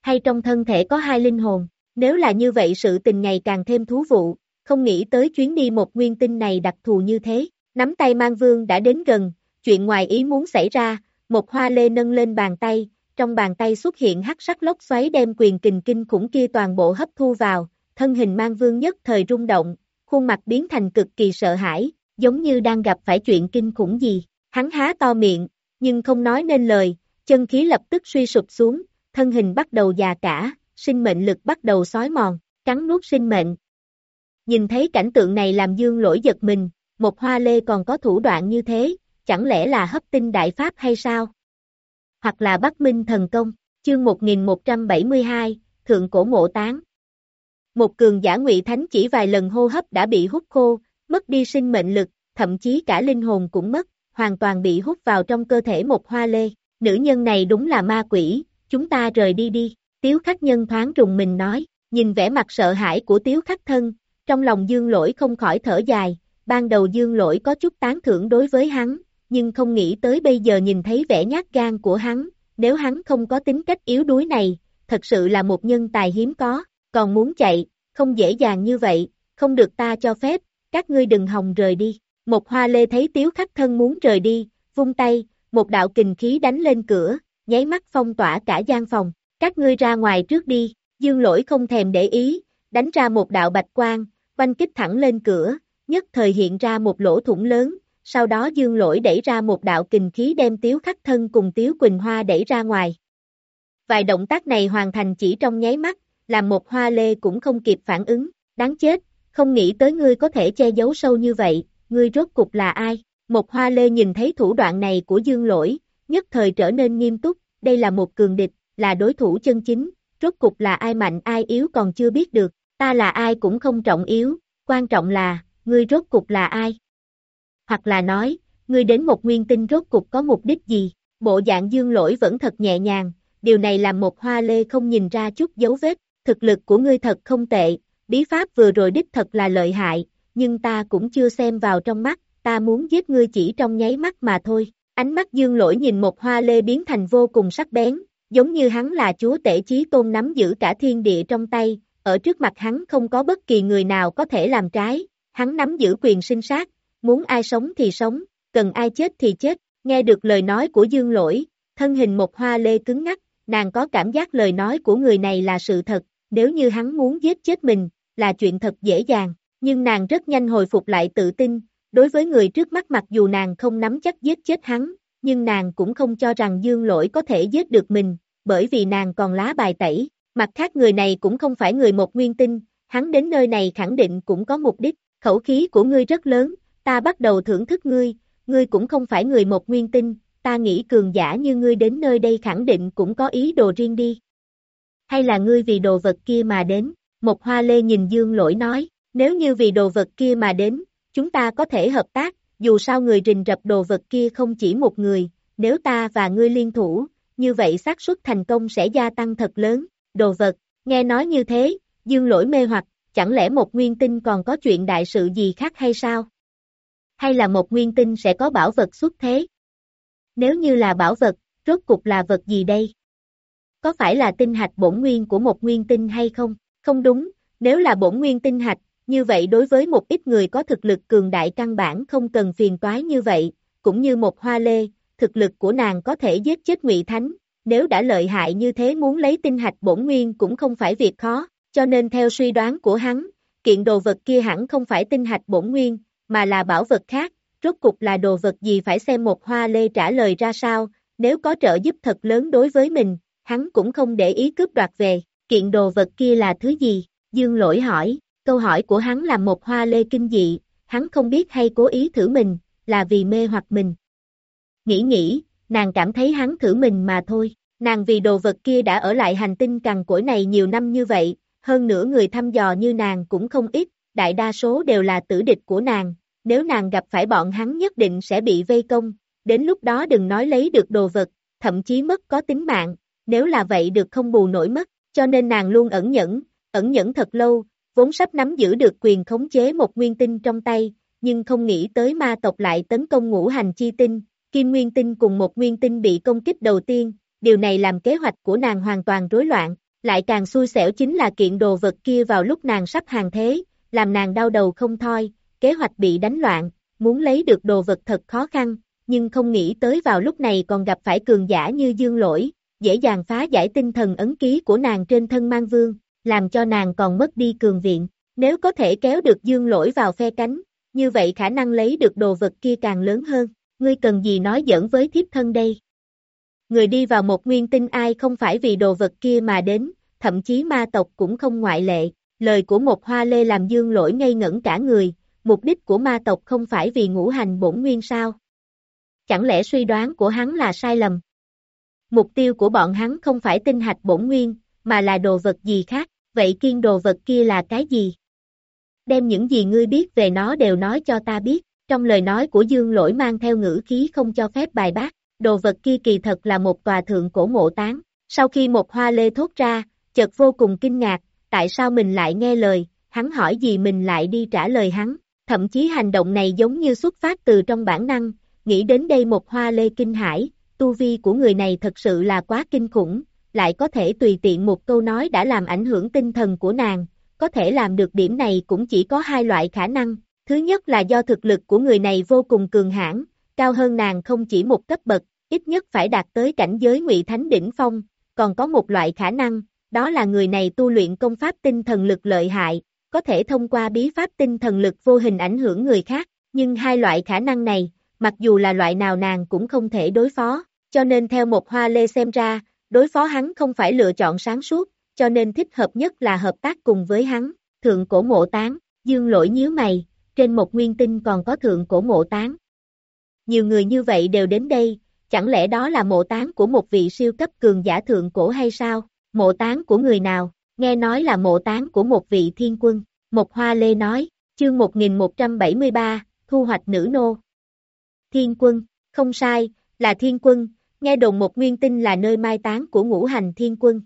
Hay trong thân thể có hai linh hồn? Nếu là như vậy sự tình ngày càng thêm thú vụ, không nghĩ tới chuyến đi một nguyên tinh này đặc thù như thế. Nắm tay mang vương đã đến gần, chuyện ngoài ý muốn xảy ra, một hoa lê nâng lên bàn tay, trong bàn tay xuất hiện hắc sắc lốc xoáy đem quyền kình kinh khủng kia toàn bộ hấp thu vào, thân hình mang vương nhất thời rung động, khuôn mặt biến thành cực kỳ sợ hãi, giống như đang gặp phải chuyện kinh khủng gì. Hắn há to miệng, nhưng không nói nên lời, chân khí lập tức suy sụp xuống, thân hình bắt đầu già cả, sinh mệnh lực bắt đầu sói mòn, cắn nuốt sinh mệnh. Nhìn thấy cảnh tượng này làm dương lỗi giật mình, một hoa lê còn có thủ đoạn như thế, chẳng lẽ là hấp tinh đại pháp hay sao? Hoặc là Bắc Minh thần công, chương 1172, Thượng Cổ Mộ Tán. Một cường giả ngụy thánh chỉ vài lần hô hấp đã bị hút khô, mất đi sinh mệnh lực, thậm chí cả linh hồn cũng mất, hoàn toàn bị hút vào trong cơ thể một hoa lê. Nữ nhân này đúng là ma quỷ, chúng ta rời đi đi. Tiếu khắc nhân thoáng trùng mình nói, nhìn vẻ mặt sợ hãi của tiếu khắc thân, trong lòng dương lỗi không khỏi thở dài, ban đầu dương lỗi có chút tán thưởng đối với hắn, nhưng không nghĩ tới bây giờ nhìn thấy vẻ nhát gan của hắn, nếu hắn không có tính cách yếu đuối này, thật sự là một nhân tài hiếm có, còn muốn chạy, không dễ dàng như vậy, không được ta cho phép, các ngươi đừng hòng rời đi. Một hoa lê thấy tiếu khắc thân muốn rời đi, vung tay, một đạo kình khí đánh lên cửa, nháy mắt phong tỏa cả gian phòng, các ngươi ra ngoài trước đi, dương lỗi không thèm để ý, đánh ra một đạo bạch quang, quanh kích thẳng lên cửa, nhất thời hiện ra một lỗ thủng lớn, sau đó dương lỗi đẩy ra một đạo kình khí đem tiếu khắc thân cùng tiếu quỳnh hoa đẩy ra ngoài. Vài động tác này hoàn thành chỉ trong nháy mắt, làm một hoa lê cũng không kịp phản ứng, đáng chết, không nghĩ tới ngươi có thể che giấu sâu như vậy, ngươi rốt cục là ai? Một hoa lê nhìn thấy thủ đoạn này của dương lỗi, nhất thời trở nên nghiêm túc, đây là một cường địch, là đối thủ chân chính, rốt cục là ai mạnh ai yếu còn chưa biết được, ta là ai cũng không trọng yếu, quan trọng là, ngươi rốt cục là ai? Hoặc là nói, ngươi đến một nguyên tinh rốt cục có mục đích gì? Bộ dạng dương lỗi vẫn thật nhẹ nhàng, điều này làm một hoa lê không nhìn ra chút dấu vết, thực lực của ngươi thật không tệ, bí pháp vừa rồi đích thật là lợi hại, nhưng ta cũng chưa xem vào trong mắt, ta muốn giết ngươi chỉ trong nháy mắt mà thôi. Ánh mắt dương lỗi nhìn một hoa lê biến thành vô cùng sắc bén, giống như hắn là chúa tể chí tôn nắm giữ cả thiên địa trong tay, ở trước mặt hắn không có bất kỳ người nào có thể làm trái, hắn nắm giữ quyền sinh sát, muốn ai sống thì sống, cần ai chết thì chết, nghe được lời nói của dương lỗi, thân hình một hoa lê cứng ngắc, nàng có cảm giác lời nói của người này là sự thật, nếu như hắn muốn giết chết mình, là chuyện thật dễ dàng, nhưng nàng rất nhanh hồi phục lại tự tin, đối với người trước mắt mặc dù nàng không nắm chắc giết chết hắn, nhưng nàng cũng không cho rằng dương lỗi có thể giết được mình, bởi vì nàng còn lá bài tẩy, mặt khác người này cũng không phải người một nguyên tinh, hắn đến nơi này khẳng định cũng có mục đích, khẩu khí của ngươi rất lớn, ta bắt đầu thưởng thức ngươi, ngươi cũng không phải người một nguyên tinh, ta nghĩ cường giả như ngươi đến nơi đây khẳng định cũng có ý đồ riêng đi. Hay là ngươi vì đồ vật kia mà đến, một hoa lê nhìn dương lỗi nói, nếu như vì đồ vật kia mà đến, chúng ta có thể hợp tác, dù sao người rình rập đồ vật kia không chỉ một người, nếu ta và ngươi liên thủ, như vậy xác suất thành công sẽ gia tăng thật lớn, đồ vật, nghe nói như thế, dương lỗi mê hoặc, chẳng lẽ một nguyên tinh còn có chuyện đại sự gì khác hay sao? Hay là một nguyên tinh sẽ có bảo vật xuất thế? Nếu như là bảo vật, rốt cục là vật gì đây? Có phải là tinh hạch bổn nguyên của một nguyên tinh hay không? Không đúng, nếu là bổn nguyên tinh hạch, như vậy đối với một ít người có thực lực cường đại căn bản không cần phiền toái như vậy, cũng như một hoa lê, thực lực của nàng có thể giết chết ngụy Thánh, nếu đã lợi hại như thế muốn lấy tinh hạch bổn nguyên cũng không phải việc khó, cho nên theo suy đoán của hắn, kiện đồ vật kia hẳn không phải tinh hạch bổn nguyên, mà là bảo vật khác, rốt cục là đồ vật gì phải xem một hoa lê trả lời ra sao, nếu có trợ giúp thật lớn đối với mình, hắn cũng không để ý cướp đoạt về, kiện đồ vật kia là thứ gì, dương lỗi hỏi, câu hỏi của hắn là một hoa lê kinh dị, hắn không biết hay cố ý thử mình, là vì mê hoặc mình. Nghĩ nghĩ, nàng cảm thấy hắn thử mình mà thôi, nàng vì đồ vật kia đã ở lại hành tinh cằn cỗi này nhiều năm như vậy, hơn nữa người thăm dò như nàng cũng không ít, đại đa số đều là tử địch của nàng, nếu nàng gặp phải bọn hắn nhất định sẽ bị vây công, đến lúc đó đừng nói lấy được đồ vật, thậm chí mất có tính mạng, nếu là vậy được không bù nổi mất, cho nên nàng luôn ẩn nhẫn, ẩn nhẫn thật lâu, vốn sắp nắm giữ được quyền khống chế một nguyên tinh trong tay, nhưng không nghĩ tới ma tộc lại tấn công ngũ hành chi tinh, kim nguyên tinh cùng một nguyên tinh bị công kích đầu tiên, điều này làm kế hoạch của nàng hoàn toàn rối loạn, lại càng xui xẻo chính là kiện đồ vật kia vào lúc nàng sắp hàng thế, làm nàng đau đầu không thôi, kế hoạch bị đánh loạn, muốn lấy được đồ vật thật khó khăn, nhưng không nghĩ tới vào lúc này còn gặp phải cường giả như dương lỗi, dễ dàng phá giải tinh thần ấn ký của nàng trên thân mang vương, làm cho nàng còn mất đi cường viện, nếu có thể kéo được dương lỗi vào phe cánh, như vậy khả năng lấy được đồ vật kia càng lớn hơn, ngươi cần gì nói giỡn với thiếp thân đây. Người đi vào một nguyên tinh ai không phải vì đồ vật kia mà đến, thậm chí ma tộc cũng không ngoại lệ, lời của một hoa lê làm dương lỗi ngây ngẩn cả người, mục đích của ma tộc không phải vì ngũ hành bổn nguyên sao. Chẳng lẽ suy đoán của hắn là sai lầm? Mục tiêu của bọn hắn không phải tinh hạch bổn nguyên, mà là đồ vật gì khác, vậy kiên đồ vật kia là cái gì? Đem những gì ngươi biết về nó đều nói cho ta biết, trong lời nói của Dương Lỗi mang theo ngữ khí không cho phép bài bác, đồ vật kia kỳ thật là một tòa thượng cổ mộ tán. Sau khi một hoa lê thốt ra, chợt vô cùng kinh ngạc, tại sao mình lại nghe lời, hắn hỏi gì mình lại đi trả lời hắn, thậm chí hành động này giống như xuất phát từ trong bản năng, nghĩ đến đây một hoa lê kinh hải, tu vi của người này thật sự là quá kinh khủng, lại có thể tùy tiện một câu nói đã làm ảnh hưởng tinh thần của nàng, có thể làm được điểm này cũng chỉ có hai loại khả năng, thứ nhất là do thực lực của người này vô cùng cường hãn, cao hơn nàng không chỉ một cấp bậc, ít nhất phải đạt tới cảnh giới ngụy thánh đỉnh phong, còn có một loại khả năng, đó là người này tu luyện công pháp tinh thần lực lợi hại, có thể thông qua bí pháp tinh thần lực vô hình ảnh hưởng người khác, nhưng hai loại khả năng này, mặc dù là loại nào nàng cũng không thể đối phó, cho nên theo một hoa lê xem ra, đối phó hắn không phải lựa chọn sáng suốt, cho nên thích hợp nhất là hợp tác cùng với hắn, thượng cổ mộ tán, dương lỗi nhíu mày, trên một nguyên tinh còn có thượng cổ mộ tán. Nhiều người như vậy đều đến đây, chẳng lẽ đó là mộ tán của một vị siêu cấp cường giả thượng cổ hay sao? Mộ tán của người nào? Nghe nói là mộ tán của một vị thiên quân. Một hoa lê nói, chương 1173, thu hoạch nữ nô. Thiên quân, không sai, là thiên quân, nghe đồn một nguyên tinh là nơi mai táng của ngũ hành thiên quân.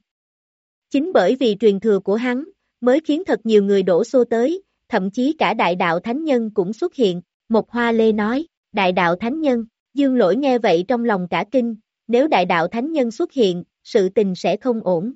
Chính bởi vì truyền thừa của hắn, mới khiến thật nhiều người đổ xô tới, thậm chí cả đại đạo thánh nhân cũng xuất hiện, một hoa lê nói, đại đạo thánh nhân, dương lỗi nghe vậy trong lòng cả kinh, nếu đại đạo thánh nhân xuất hiện, sự tình sẽ không ổn.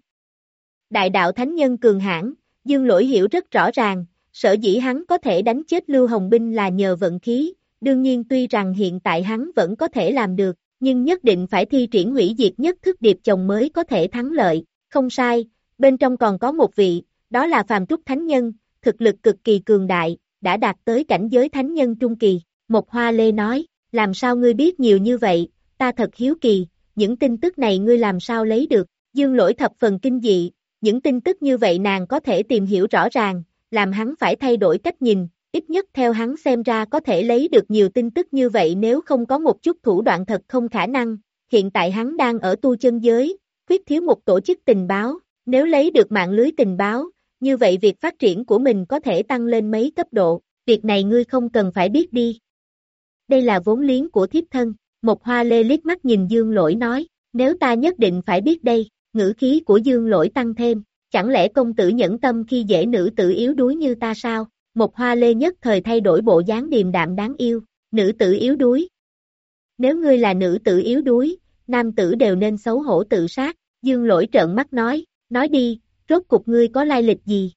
Đại đạo thánh nhân cường hãn, dương lỗi hiểu rất rõ ràng, sở dĩ hắn có thể đánh chết Lưu Hồng Binh là nhờ vận khí, đương nhiên tuy rằng hiện tại hắn vẫn có thể làm được, nhưng nhất định phải thi triển hủy diệt nhất thức điệp chồng mới có thể thắng lợi, không sai, bên trong còn có một vị, đó là Phàm Trúc Thánh Nhân, thực lực cực kỳ cường đại, đã đạt tới cảnh giới Thánh Nhân Trung Kỳ, một hoa lê nói, làm sao ngươi biết nhiều như vậy, ta thật hiếu kỳ, những tin tức này ngươi làm sao lấy được, dương lỗi thập phần kinh dị, những tin tức như vậy nàng có thể tìm hiểu rõ ràng, làm hắn phải thay đổi cách nhìn, ít nhất theo hắn xem ra có thể lấy được nhiều tin tức như vậy nếu không có một chút thủ đoạn thật không khả năng, hiện tại hắn đang ở tu chân giới, khuyết thiếu một tổ chức tình báo, nếu lấy được mạng lưới tình báo, như vậy việc phát triển của mình có thể tăng lên mấy cấp độ, việc này ngươi không cần phải biết đi. Đây là vốn liếng của thiếp thân, một hoa lê liếc mắt nhìn dương lỗi nói, nếu ta nhất định phải biết đây, ngữ khí của dương lỗi tăng thêm, chẳng lẽ công tử nhẫn tâm khi dễ nữ tử yếu đuối như ta sao? Một hoa lê nhất thời thay đổi bộ dáng điềm đạm đáng yêu, nữ tử yếu đuối. Nếu ngươi là nữ tử yếu đuối, nam tử đều nên xấu hổ tự sát, dương lỗi trợn mắt nói, nói đi, rốt cục ngươi có lai lịch gì?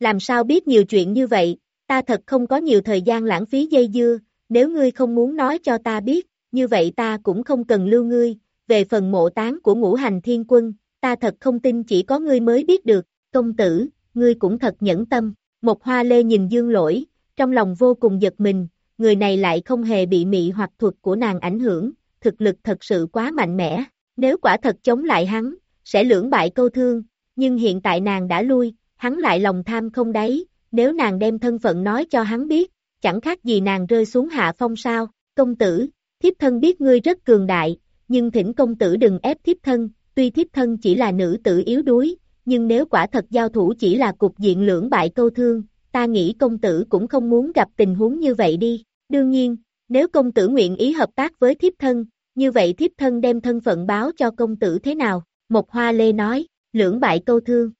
Làm sao biết nhiều chuyện như vậy, ta thật không có nhiều thời gian lãng phí dây dưa, nếu ngươi không muốn nói cho ta biết, như vậy ta cũng không cần lưu ngươi, về phần mộ tán của ngũ hành thiên quân, ta thật không tin chỉ có ngươi mới biết được, công tử, ngươi cũng thật nhẫn tâm, một hoa lê nhìn dương lỗi, trong lòng vô cùng giật mình, người này lại không hề bị mị hoặc thuật của nàng ảnh hưởng, thực lực thật sự quá mạnh mẽ, nếu quả thật chống lại hắn, sẽ lưỡng bại câu thương, nhưng hiện tại nàng đã lui, hắn lại lòng tham không đáy, nếu nàng đem thân phận nói cho hắn biết, chẳng khác gì nàng rơi xuống hạ phong sao, công tử, thiếp thân biết ngươi rất cường đại, nhưng thỉnh công tử đừng ép thiếp thân, tuy thiếp thân chỉ là nữ tử yếu đuối, nhưng nếu quả thật giao thủ chỉ là cục diện lưỡng bại câu thương, ta nghĩ công tử cũng không muốn gặp tình huống như vậy đi, đương nhiên, nếu công tử nguyện ý hợp tác với thiếp thân, như vậy thiếp thân đem thân phận báo cho công tử thế nào, một hoa lê nói, lưỡng bại câu thương.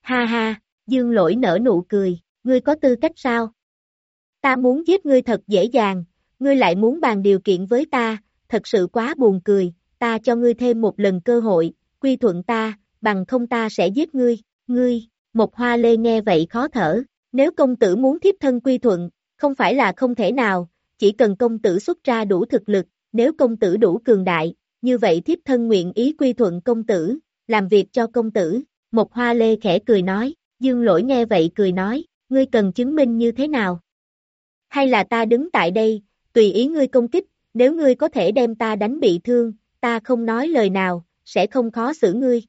Ha ha, dương lỗi nở nụ cười, ngươi có tư cách sao? Ta muốn giết ngươi thật dễ dàng, ngươi lại muốn bàn điều kiện với ta, thật sự quá buồn cười, ta cho ngươi thêm một lần cơ hội, quy thuận ta, bằng không ta sẽ giết ngươi, ngươi, một hoa lê nghe vậy khó thở, nếu công tử muốn thiếp thân quy thuận, không phải là không thể nào, chỉ cần công tử xuất ra đủ thực lực, nếu công tử đủ cường đại, như vậy thiếp thân nguyện ý quy thuận công tử, làm việc cho công tử, một hoa lê khẽ cười nói, dương lỗi nghe vậy cười nói, ngươi cần chứng minh như thế nào? Hay là ta đứng tại đây, tùy ý ngươi công kích, nếu ngươi có thể đem ta đánh bị thương, ta không nói lời nào, sẽ không khó xử ngươi.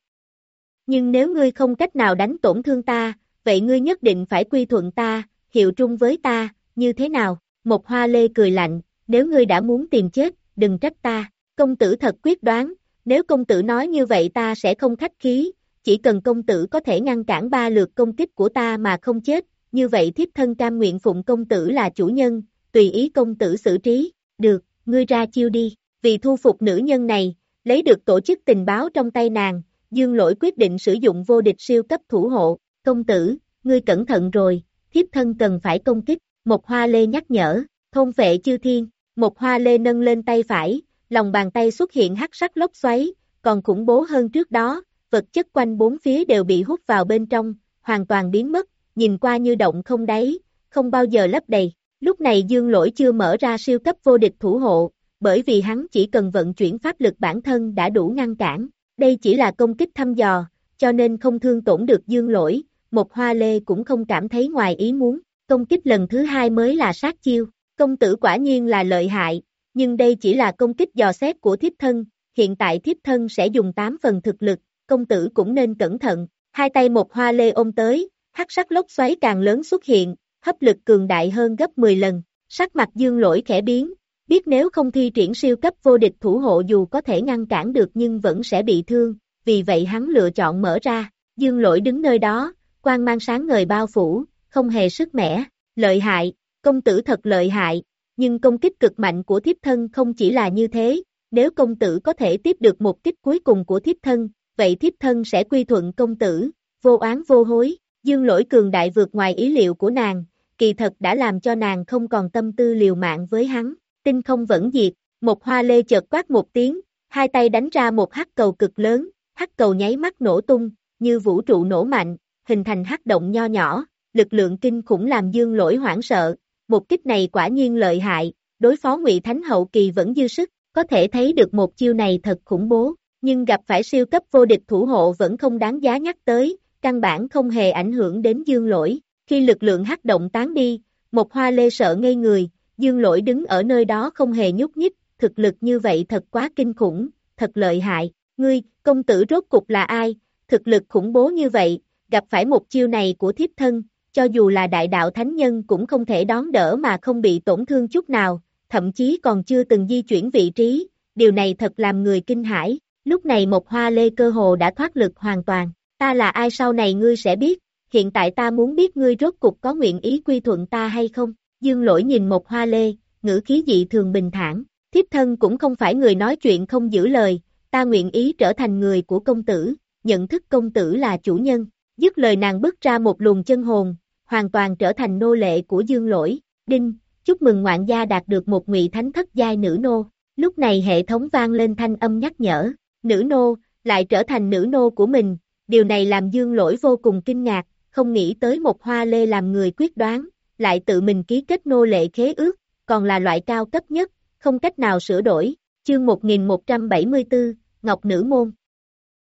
Nhưng nếu ngươi không cách nào đánh tổn thương ta, vậy ngươi nhất định phải quy thuận ta, hiệu trung với ta, như thế nào? Một hoa lê cười lạnh, nếu ngươi đã muốn tìm chết, đừng trách ta. Công tử thật quyết đoán, nếu công tử nói như vậy ta sẽ không khách khí, chỉ cần công tử có thể ngăn cản ba lượt công kích của ta mà không chết, như vậy thiếp thân cam nguyện phụng công tử là chủ nhân, tùy ý công tử xử trí, được, ngươi ra chiêu đi, vì thu phục nữ nhân này, lấy được tổ chức tình báo trong tay nàng, dương lỗi quyết định sử dụng vô địch siêu cấp thủ hộ, công tử, ngươi cẩn thận rồi, thiếp thân cần phải công kích, một hoa lê nhắc nhở, thôn vệ chư thiên, một hoa lê nâng lên tay phải, lòng bàn tay xuất hiện hắc sắc lốc xoáy, còn khủng bố hơn trước đó, vật chất quanh bốn phía đều bị hút vào bên trong, hoàn toàn biến mất, nhìn qua như động không đáy, không bao giờ lấp đầy. Lúc này dương lỗi chưa mở ra siêu cấp vô địch thủ hộ, bởi vì hắn chỉ cần vận chuyển pháp lực bản thân đã đủ ngăn cản. Đây chỉ là công kích thăm dò, cho nên không thương tổn được dương lỗi, một hoa lê cũng không cảm thấy ngoài ý muốn. Công kích lần thứ hai mới là sát chiêu, công tử quả nhiên là lợi hại, nhưng đây chỉ là công kích dò xét của thiếp thân, hiện tại thiếp thân sẽ dùng 8 phần thực lực, công tử cũng nên cẩn thận, hai tay một hoa lê ôm tới, hắc sắc lốc xoáy càng lớn xuất hiện, hấp lực cường đại hơn gấp 10 lần, sắc mặt dương lỗi khẽ biến, biết nếu không thi triển siêu cấp vô địch thủ hộ dù có thể ngăn cản được nhưng vẫn sẽ bị thương, vì vậy hắn lựa chọn mở ra, dương lỗi đứng nơi đó, quang mang sáng ngời bao phủ, không hề sức mẻ, lợi hại, công tử thật lợi hại, nhưng công kích cực mạnh của thiếp thân không chỉ là như thế, nếu công tử có thể tiếp được một kích cuối cùng của thiếp thân, vậy thiếp thân sẽ quy thuận công tử, vô oán vô hối, dương lỗi cường đại vượt ngoài ý liệu của nàng, kỳ thật đã làm cho nàng không còn tâm tư liều mạng với hắn, tinh không vẫn diệt, một hoa lê chợt quát một tiếng, hai tay đánh ra một hắc cầu cực lớn, hắc cầu nháy mắt nổ tung, như vũ trụ nổ mạnh, hình thành hắc động nho nhỏ, lực lượng kinh khủng làm dương lỗi hoảng sợ, một kích này quả nhiên lợi hại, đối phó ngụy Thánh hậu kỳ vẫn dư sức, có thể thấy được một chiêu này thật khủng bố, nhưng gặp phải siêu cấp vô địch thủ hộ vẫn không đáng giá nhắc tới, căn bản không hề ảnh hưởng đến dương lỗi, khi lực lượng hắc động tán đi, một hoa lê sợ ngây người, dương lỗi đứng ở nơi đó không hề nhúc nhích, thực lực như vậy thật quá kinh khủng, thật lợi hại, ngươi, công tử rốt cục là ai, thực lực khủng bố như vậy, gặp phải một chiêu này của thiếp thân, cho dù là đại đạo thánh nhân cũng không thể đón đỡ mà không bị tổn thương chút nào, thậm chí còn chưa từng di chuyển vị trí, điều này thật làm người kinh hãi. Lúc này một hoa lê cơ hồ đã thoát lực hoàn toàn, ta là ai sau này ngươi sẽ biết, hiện tại ta muốn biết ngươi rốt cục có nguyện ý quy thuận ta hay không, dương lỗi nhìn một hoa lê, ngữ khí dị thường bình thản, thiếp thân cũng không phải người nói chuyện không giữ lời, ta nguyện ý trở thành người của công tử, nhận thức công tử là chủ nhân, dứt lời nàng bước ra một luồng chân hồn, hoàn toàn trở thành nô lệ của dương lỗi, đinh, chúc mừng ngoạn gia đạt được một ngụy thánh thất giai nữ nô, lúc này hệ thống vang lên thanh âm nhắc nhở, nữ nô, lại trở thành nữ nô của mình, điều này làm dương lỗi vô cùng kinh ngạc, không nghĩ tới một hoa lê làm người quyết đoán, lại tự mình ký kết nô lệ khế ước, còn là loại cao cấp nhất, không cách nào sửa đổi, Chương 1174, Ngọc Nữ Môn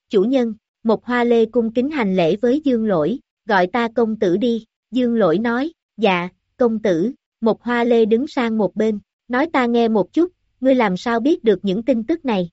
Chủ nhân, một hoa lê cung kính hành lễ với dương lỗi, gọi ta công tử đi, dương lỗi nói, dạ, công tử, một hoa lê đứng sang một bên, nói ta nghe một chút, ngươi làm sao biết được những tin tức này?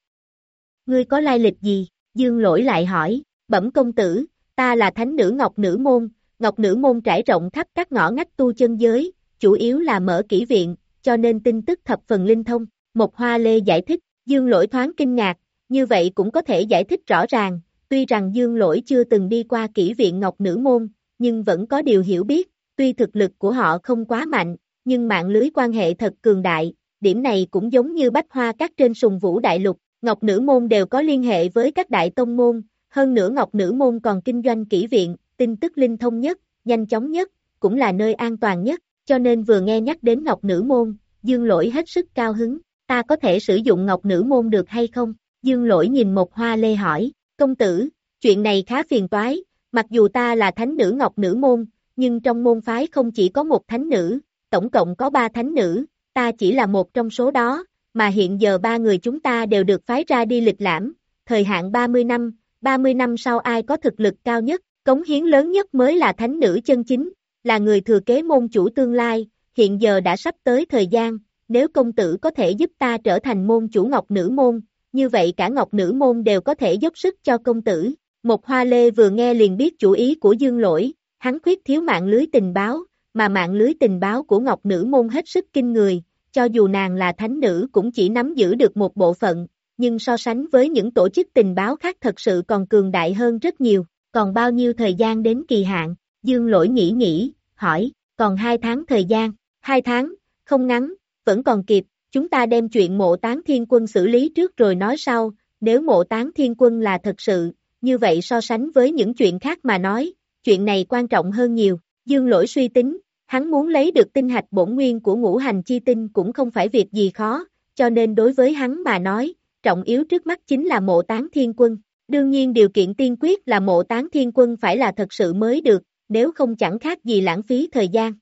Ngươi có lai lịch gì? Dương lỗi lại hỏi, bẩm công tử, ta là thánh nữ Ngọc Nữ Môn, Ngọc Nữ Môn trải rộng khắp các ngõ ngách tu chân giới, chủ yếu là mở kỹ viện, cho nên tin tức thập phần linh thông. Một hoa lê giải thích, dương lỗi thoáng kinh ngạc, như vậy cũng có thể giải thích rõ ràng, tuy rằng dương lỗi chưa từng đi qua kỹ viện Ngọc Nữ Môn, nhưng vẫn có điều hiểu biết, tuy thực lực của họ không quá mạnh, nhưng mạng lưới quan hệ thật cường đại, điểm này cũng giống như bách hoa các trên sùng vũ đại lục, Ngọc Nữ Môn đều có liên hệ với các đại tông môn, hơn nữa Ngọc Nữ Môn còn kinh doanh kỹ viện, tin tức linh thông nhất, nhanh chóng nhất, cũng là nơi an toàn nhất, cho nên vừa nghe nhắc đến Ngọc Nữ Môn, Dương Lỗi hết sức cao hứng, ta có thể sử dụng Ngọc Nữ Môn được hay không? Dương Lỗi nhìn một hoa lê hỏi, công tử, chuyện này khá phiền toái, mặc dù ta là thánh nữ Ngọc Nữ Môn, nhưng trong môn phái không chỉ có một thánh nữ, tổng cộng có ba thánh nữ, ta chỉ là một trong số đó, mà hiện giờ ba người chúng ta đều được phái ra đi lịch lãm, thời hạn 30 năm, 30 năm sau ai có thực lực cao nhất, cống hiến lớn nhất mới là thánh nữ chân chính, là người thừa kế môn chủ tương lai, hiện giờ đã sắp tới thời gian, nếu công tử có thể giúp ta trở thành môn chủ ngọc nữ môn, như vậy cả ngọc nữ môn đều có thể dốc sức cho công tử. Một hoa lê vừa nghe liền biết chủ ý của dương lỗi, hắn khuyết thiếu mạng lưới tình báo, mà mạng lưới tình báo của ngọc nữ môn hết sức kinh người, cho dù nàng là thánh nữ cũng chỉ nắm giữ được một bộ phận, nhưng so sánh với những tổ chức tình báo khác thật sự còn cường đại hơn rất nhiều, còn bao nhiêu thời gian đến kỳ hạn, dương lỗi nghĩ nghĩ, hỏi, còn hai tháng thời gian, hai tháng, không ngắn, vẫn còn kịp, chúng ta đem chuyện mộ tán thiên quân xử lý trước rồi nói sau, nếu mộ tán thiên quân là thật sự, như vậy so sánh với những chuyện khác mà nói, chuyện này quan trọng hơn nhiều, dương lỗi suy tính, hắn muốn lấy được tinh hạch bổn nguyên của ngũ hành chi tinh cũng không phải việc gì khó, cho nên đối với hắn mà nói, trọng yếu trước mắt chính là mộ tán thiên quân, đương nhiên điều kiện tiên quyết là mộ tán thiên quân phải là thật sự mới được, nếu không chẳng khác gì lãng phí thời gian.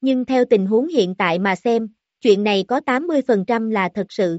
Nhưng theo tình huống hiện tại mà xem, chuyện này có 80% là thật sự.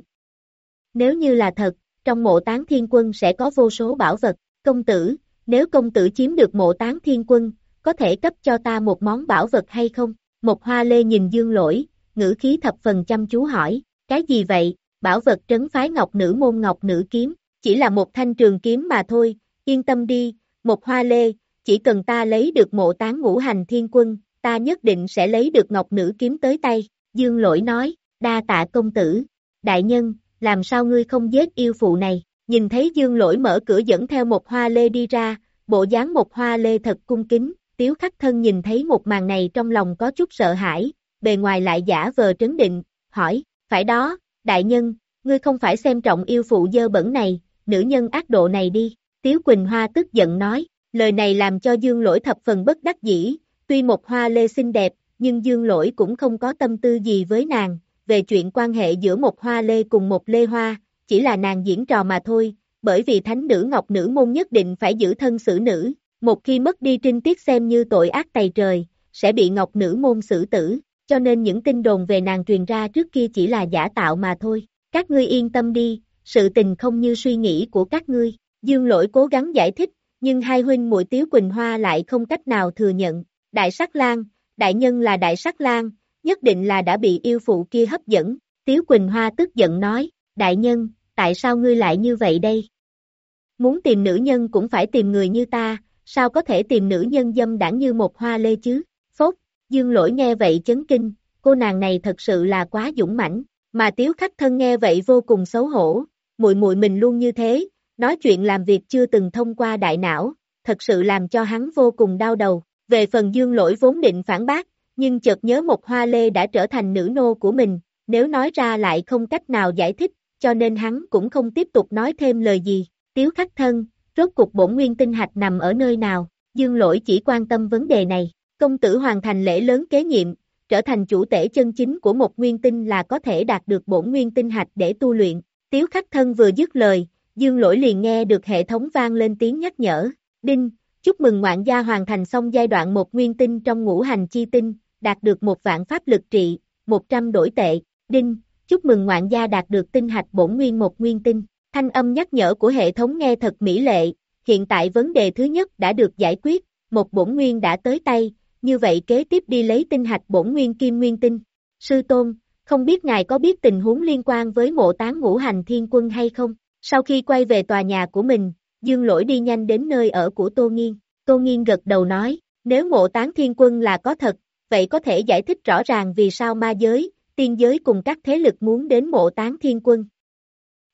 Nếu như là thật, trong mộ tán thiên quân sẽ có vô số bảo vật, công tử, nếu công tử chiếm được mộ tán thiên quân, có thể cấp cho ta một món bảo vật hay không? Một hoa lê nhìn dương lỗi, ngữ khí thập phần chăm chú hỏi, cái gì vậy? Bảo vật trấn phái ngọc nữ môn ngọc nữ kiếm, chỉ là một thanh trường kiếm mà thôi, yên tâm đi, một hoa lê, chỉ cần ta lấy được mộ tán ngũ hành thiên quân, ta nhất định sẽ lấy được ngọc nữ kiếm tới tay. Dương lỗi nói, đa tạ công tử, đại nhân, làm sao ngươi không giết yêu phụ này, nhìn thấy dương lỗi mở cửa dẫn theo một hoa lê đi ra, bộ dáng một hoa lê thật cung kính, tiếu khắc thân nhìn thấy một màn này trong lòng có chút sợ hãi, bề ngoài lại giả vờ trấn định, hỏi, phải đó, đại nhân, ngươi không phải xem trọng yêu phụ dơ bẩn này, nữ nhân ác độ này đi, tiếu Quỳnh Hoa tức giận nói, lời này làm cho dương lỗi thập phần bất đắc dĩ, tuy một hoa lê xinh đẹp, nhưng dương lỗi cũng không có tâm tư gì với nàng, về chuyện quan hệ giữa một hoa lê cùng một lê hoa, chỉ là nàng diễn trò mà thôi, bởi vì thánh nữ ngọc nữ môn nhất định phải giữ thân xử nữ, một khi mất đi trinh tiết xem như tội ác tày trời, sẽ bị ngọc nữ môn xử tử, cho nên những tin đồn về nàng truyền ra trước kia chỉ là giả tạo mà thôi. Các ngươi yên tâm đi, sự tình không như suy nghĩ của các ngươi. Dương lỗi cố gắng giải thích, nhưng hai huynh muội Tiếu Quỳnh Hoa lại không cách nào thừa nhận. Đại sắc lang, đại nhân là đại sắc lang, nhất định là đã bị yêu phụ kia hấp dẫn. Tiếu Quỳnh Hoa tức giận nói, đại nhân, tại sao ngươi lại như vậy đây? Muốn tìm nữ nhân cũng phải tìm người như ta, sao có thể tìm nữ nhân dâm đảng như một hoa lê chứ? Phốt, dương lỗi nghe vậy chấn kinh, cô nàng này thật sự là quá dũng mãnh, mà tiếu khách thân nghe vậy vô cùng xấu hổ, muội muội mình luôn như thế, nói chuyện làm việc chưa từng thông qua đại não, thật sự làm cho hắn vô cùng đau đầu. Về phần dương lỗi vốn định phản bác, nhưng chợt nhớ một hoa lê đã trở thành nữ nô của mình, nếu nói ra lại không cách nào giải thích, cho nên hắn cũng không tiếp tục nói thêm lời gì. Tiếu khắc thân, rốt cục bổn nguyên tinh hạch nằm ở nơi nào, dương lỗi chỉ quan tâm vấn đề này. Công tử hoàn thành lễ lớn kế nhiệm, trở thành chủ tể chân chính của một nguyên tinh là có thể đạt được bổn nguyên tinh hạch để tu luyện. Tiếu khách thân vừa dứt lời, dương lỗi liền nghe được hệ thống vang lên tiếng nhắc nhở. Đinh, chúc mừng ngoạn gia hoàn thành xong giai đoạn một nguyên tinh trong ngũ hành chi tinh, đạt được một vạn pháp lực trị, 100 đổi tệ. Đinh, chúc mừng ngoạn gia đạt được tinh hạch bổn nguyên một nguyên tinh. Thanh âm nhắc nhở của hệ thống nghe thật mỹ lệ, hiện tại vấn đề thứ nhất đã được giải quyết, một bổn nguyên đã tới tay, như vậy kế tiếp đi lấy tinh hạch bổn nguyên kim nguyên tinh. Sư Tôn, không biết ngài có biết tình huống liên quan với mộ tán ngũ hành thiên quân hay không? Sau khi quay về tòa nhà của mình, Dương Lỗi đi nhanh đến nơi ở của Tô Nghiên. Tô Nghiên gật đầu nói, nếu mộ tán thiên quân là có thật, vậy có thể giải thích rõ ràng vì sao ma giới, tiên giới cùng các thế lực muốn đến mộ tán thiên quân.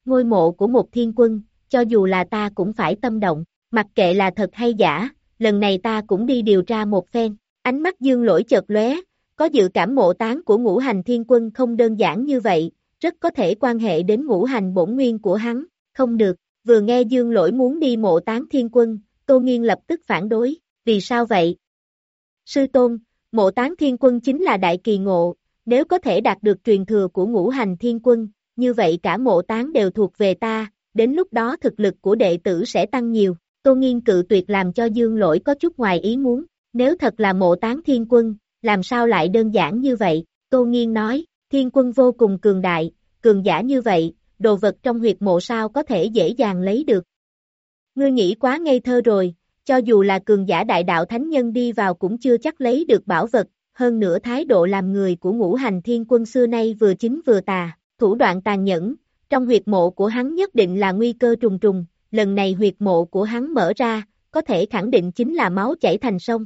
Ngôi mộ của một thiên quân, cho dù là ta cũng phải tâm động, mặc kệ là thật hay giả, lần này ta cũng đi điều tra một phen. Ánh mắt dương lỗi chợt lóe, có dự cảm mộ tán của ngũ hành thiên quân không đơn giản như vậy, rất có thể quan hệ đến ngũ hành bổn nguyên của hắn, không được, vừa nghe dương lỗi muốn đi mộ tán thiên quân, Tô Nghiên lập tức phản đối, vì sao vậy? Sư Tôn, mộ tán thiên quân chính là đại kỳ ngộ, nếu có thể đạt được truyền thừa của ngũ hành thiên quân, như vậy cả mộ tán đều thuộc về ta, đến lúc đó thực lực của đệ tử sẽ tăng nhiều. Tô Nghiên cự tuyệt làm cho Dương Lỗi có chút ngoài ý muốn, nếu thật là mộ tán thiên quân, làm sao lại đơn giản như vậy? Tô Nghiên nói, thiên quân vô cùng cường đại, cường giả như vậy, đồ vật trong huyệt mộ sao có thể dễ dàng lấy được. Ngươi nghĩ quá ngây thơ rồi, cho dù là cường giả đại đạo thánh nhân đi vào cũng chưa chắc lấy được bảo vật, hơn nữa thái độ làm người của ngũ hành thiên quân xưa nay vừa chính vừa tà, thủ đoạn tàn nhẫn, trong huyệt mộ của hắn nhất định là nguy cơ trùng trùng, lần này huyệt mộ của hắn mở ra, có thể khẳng định chính là máu chảy thành sông.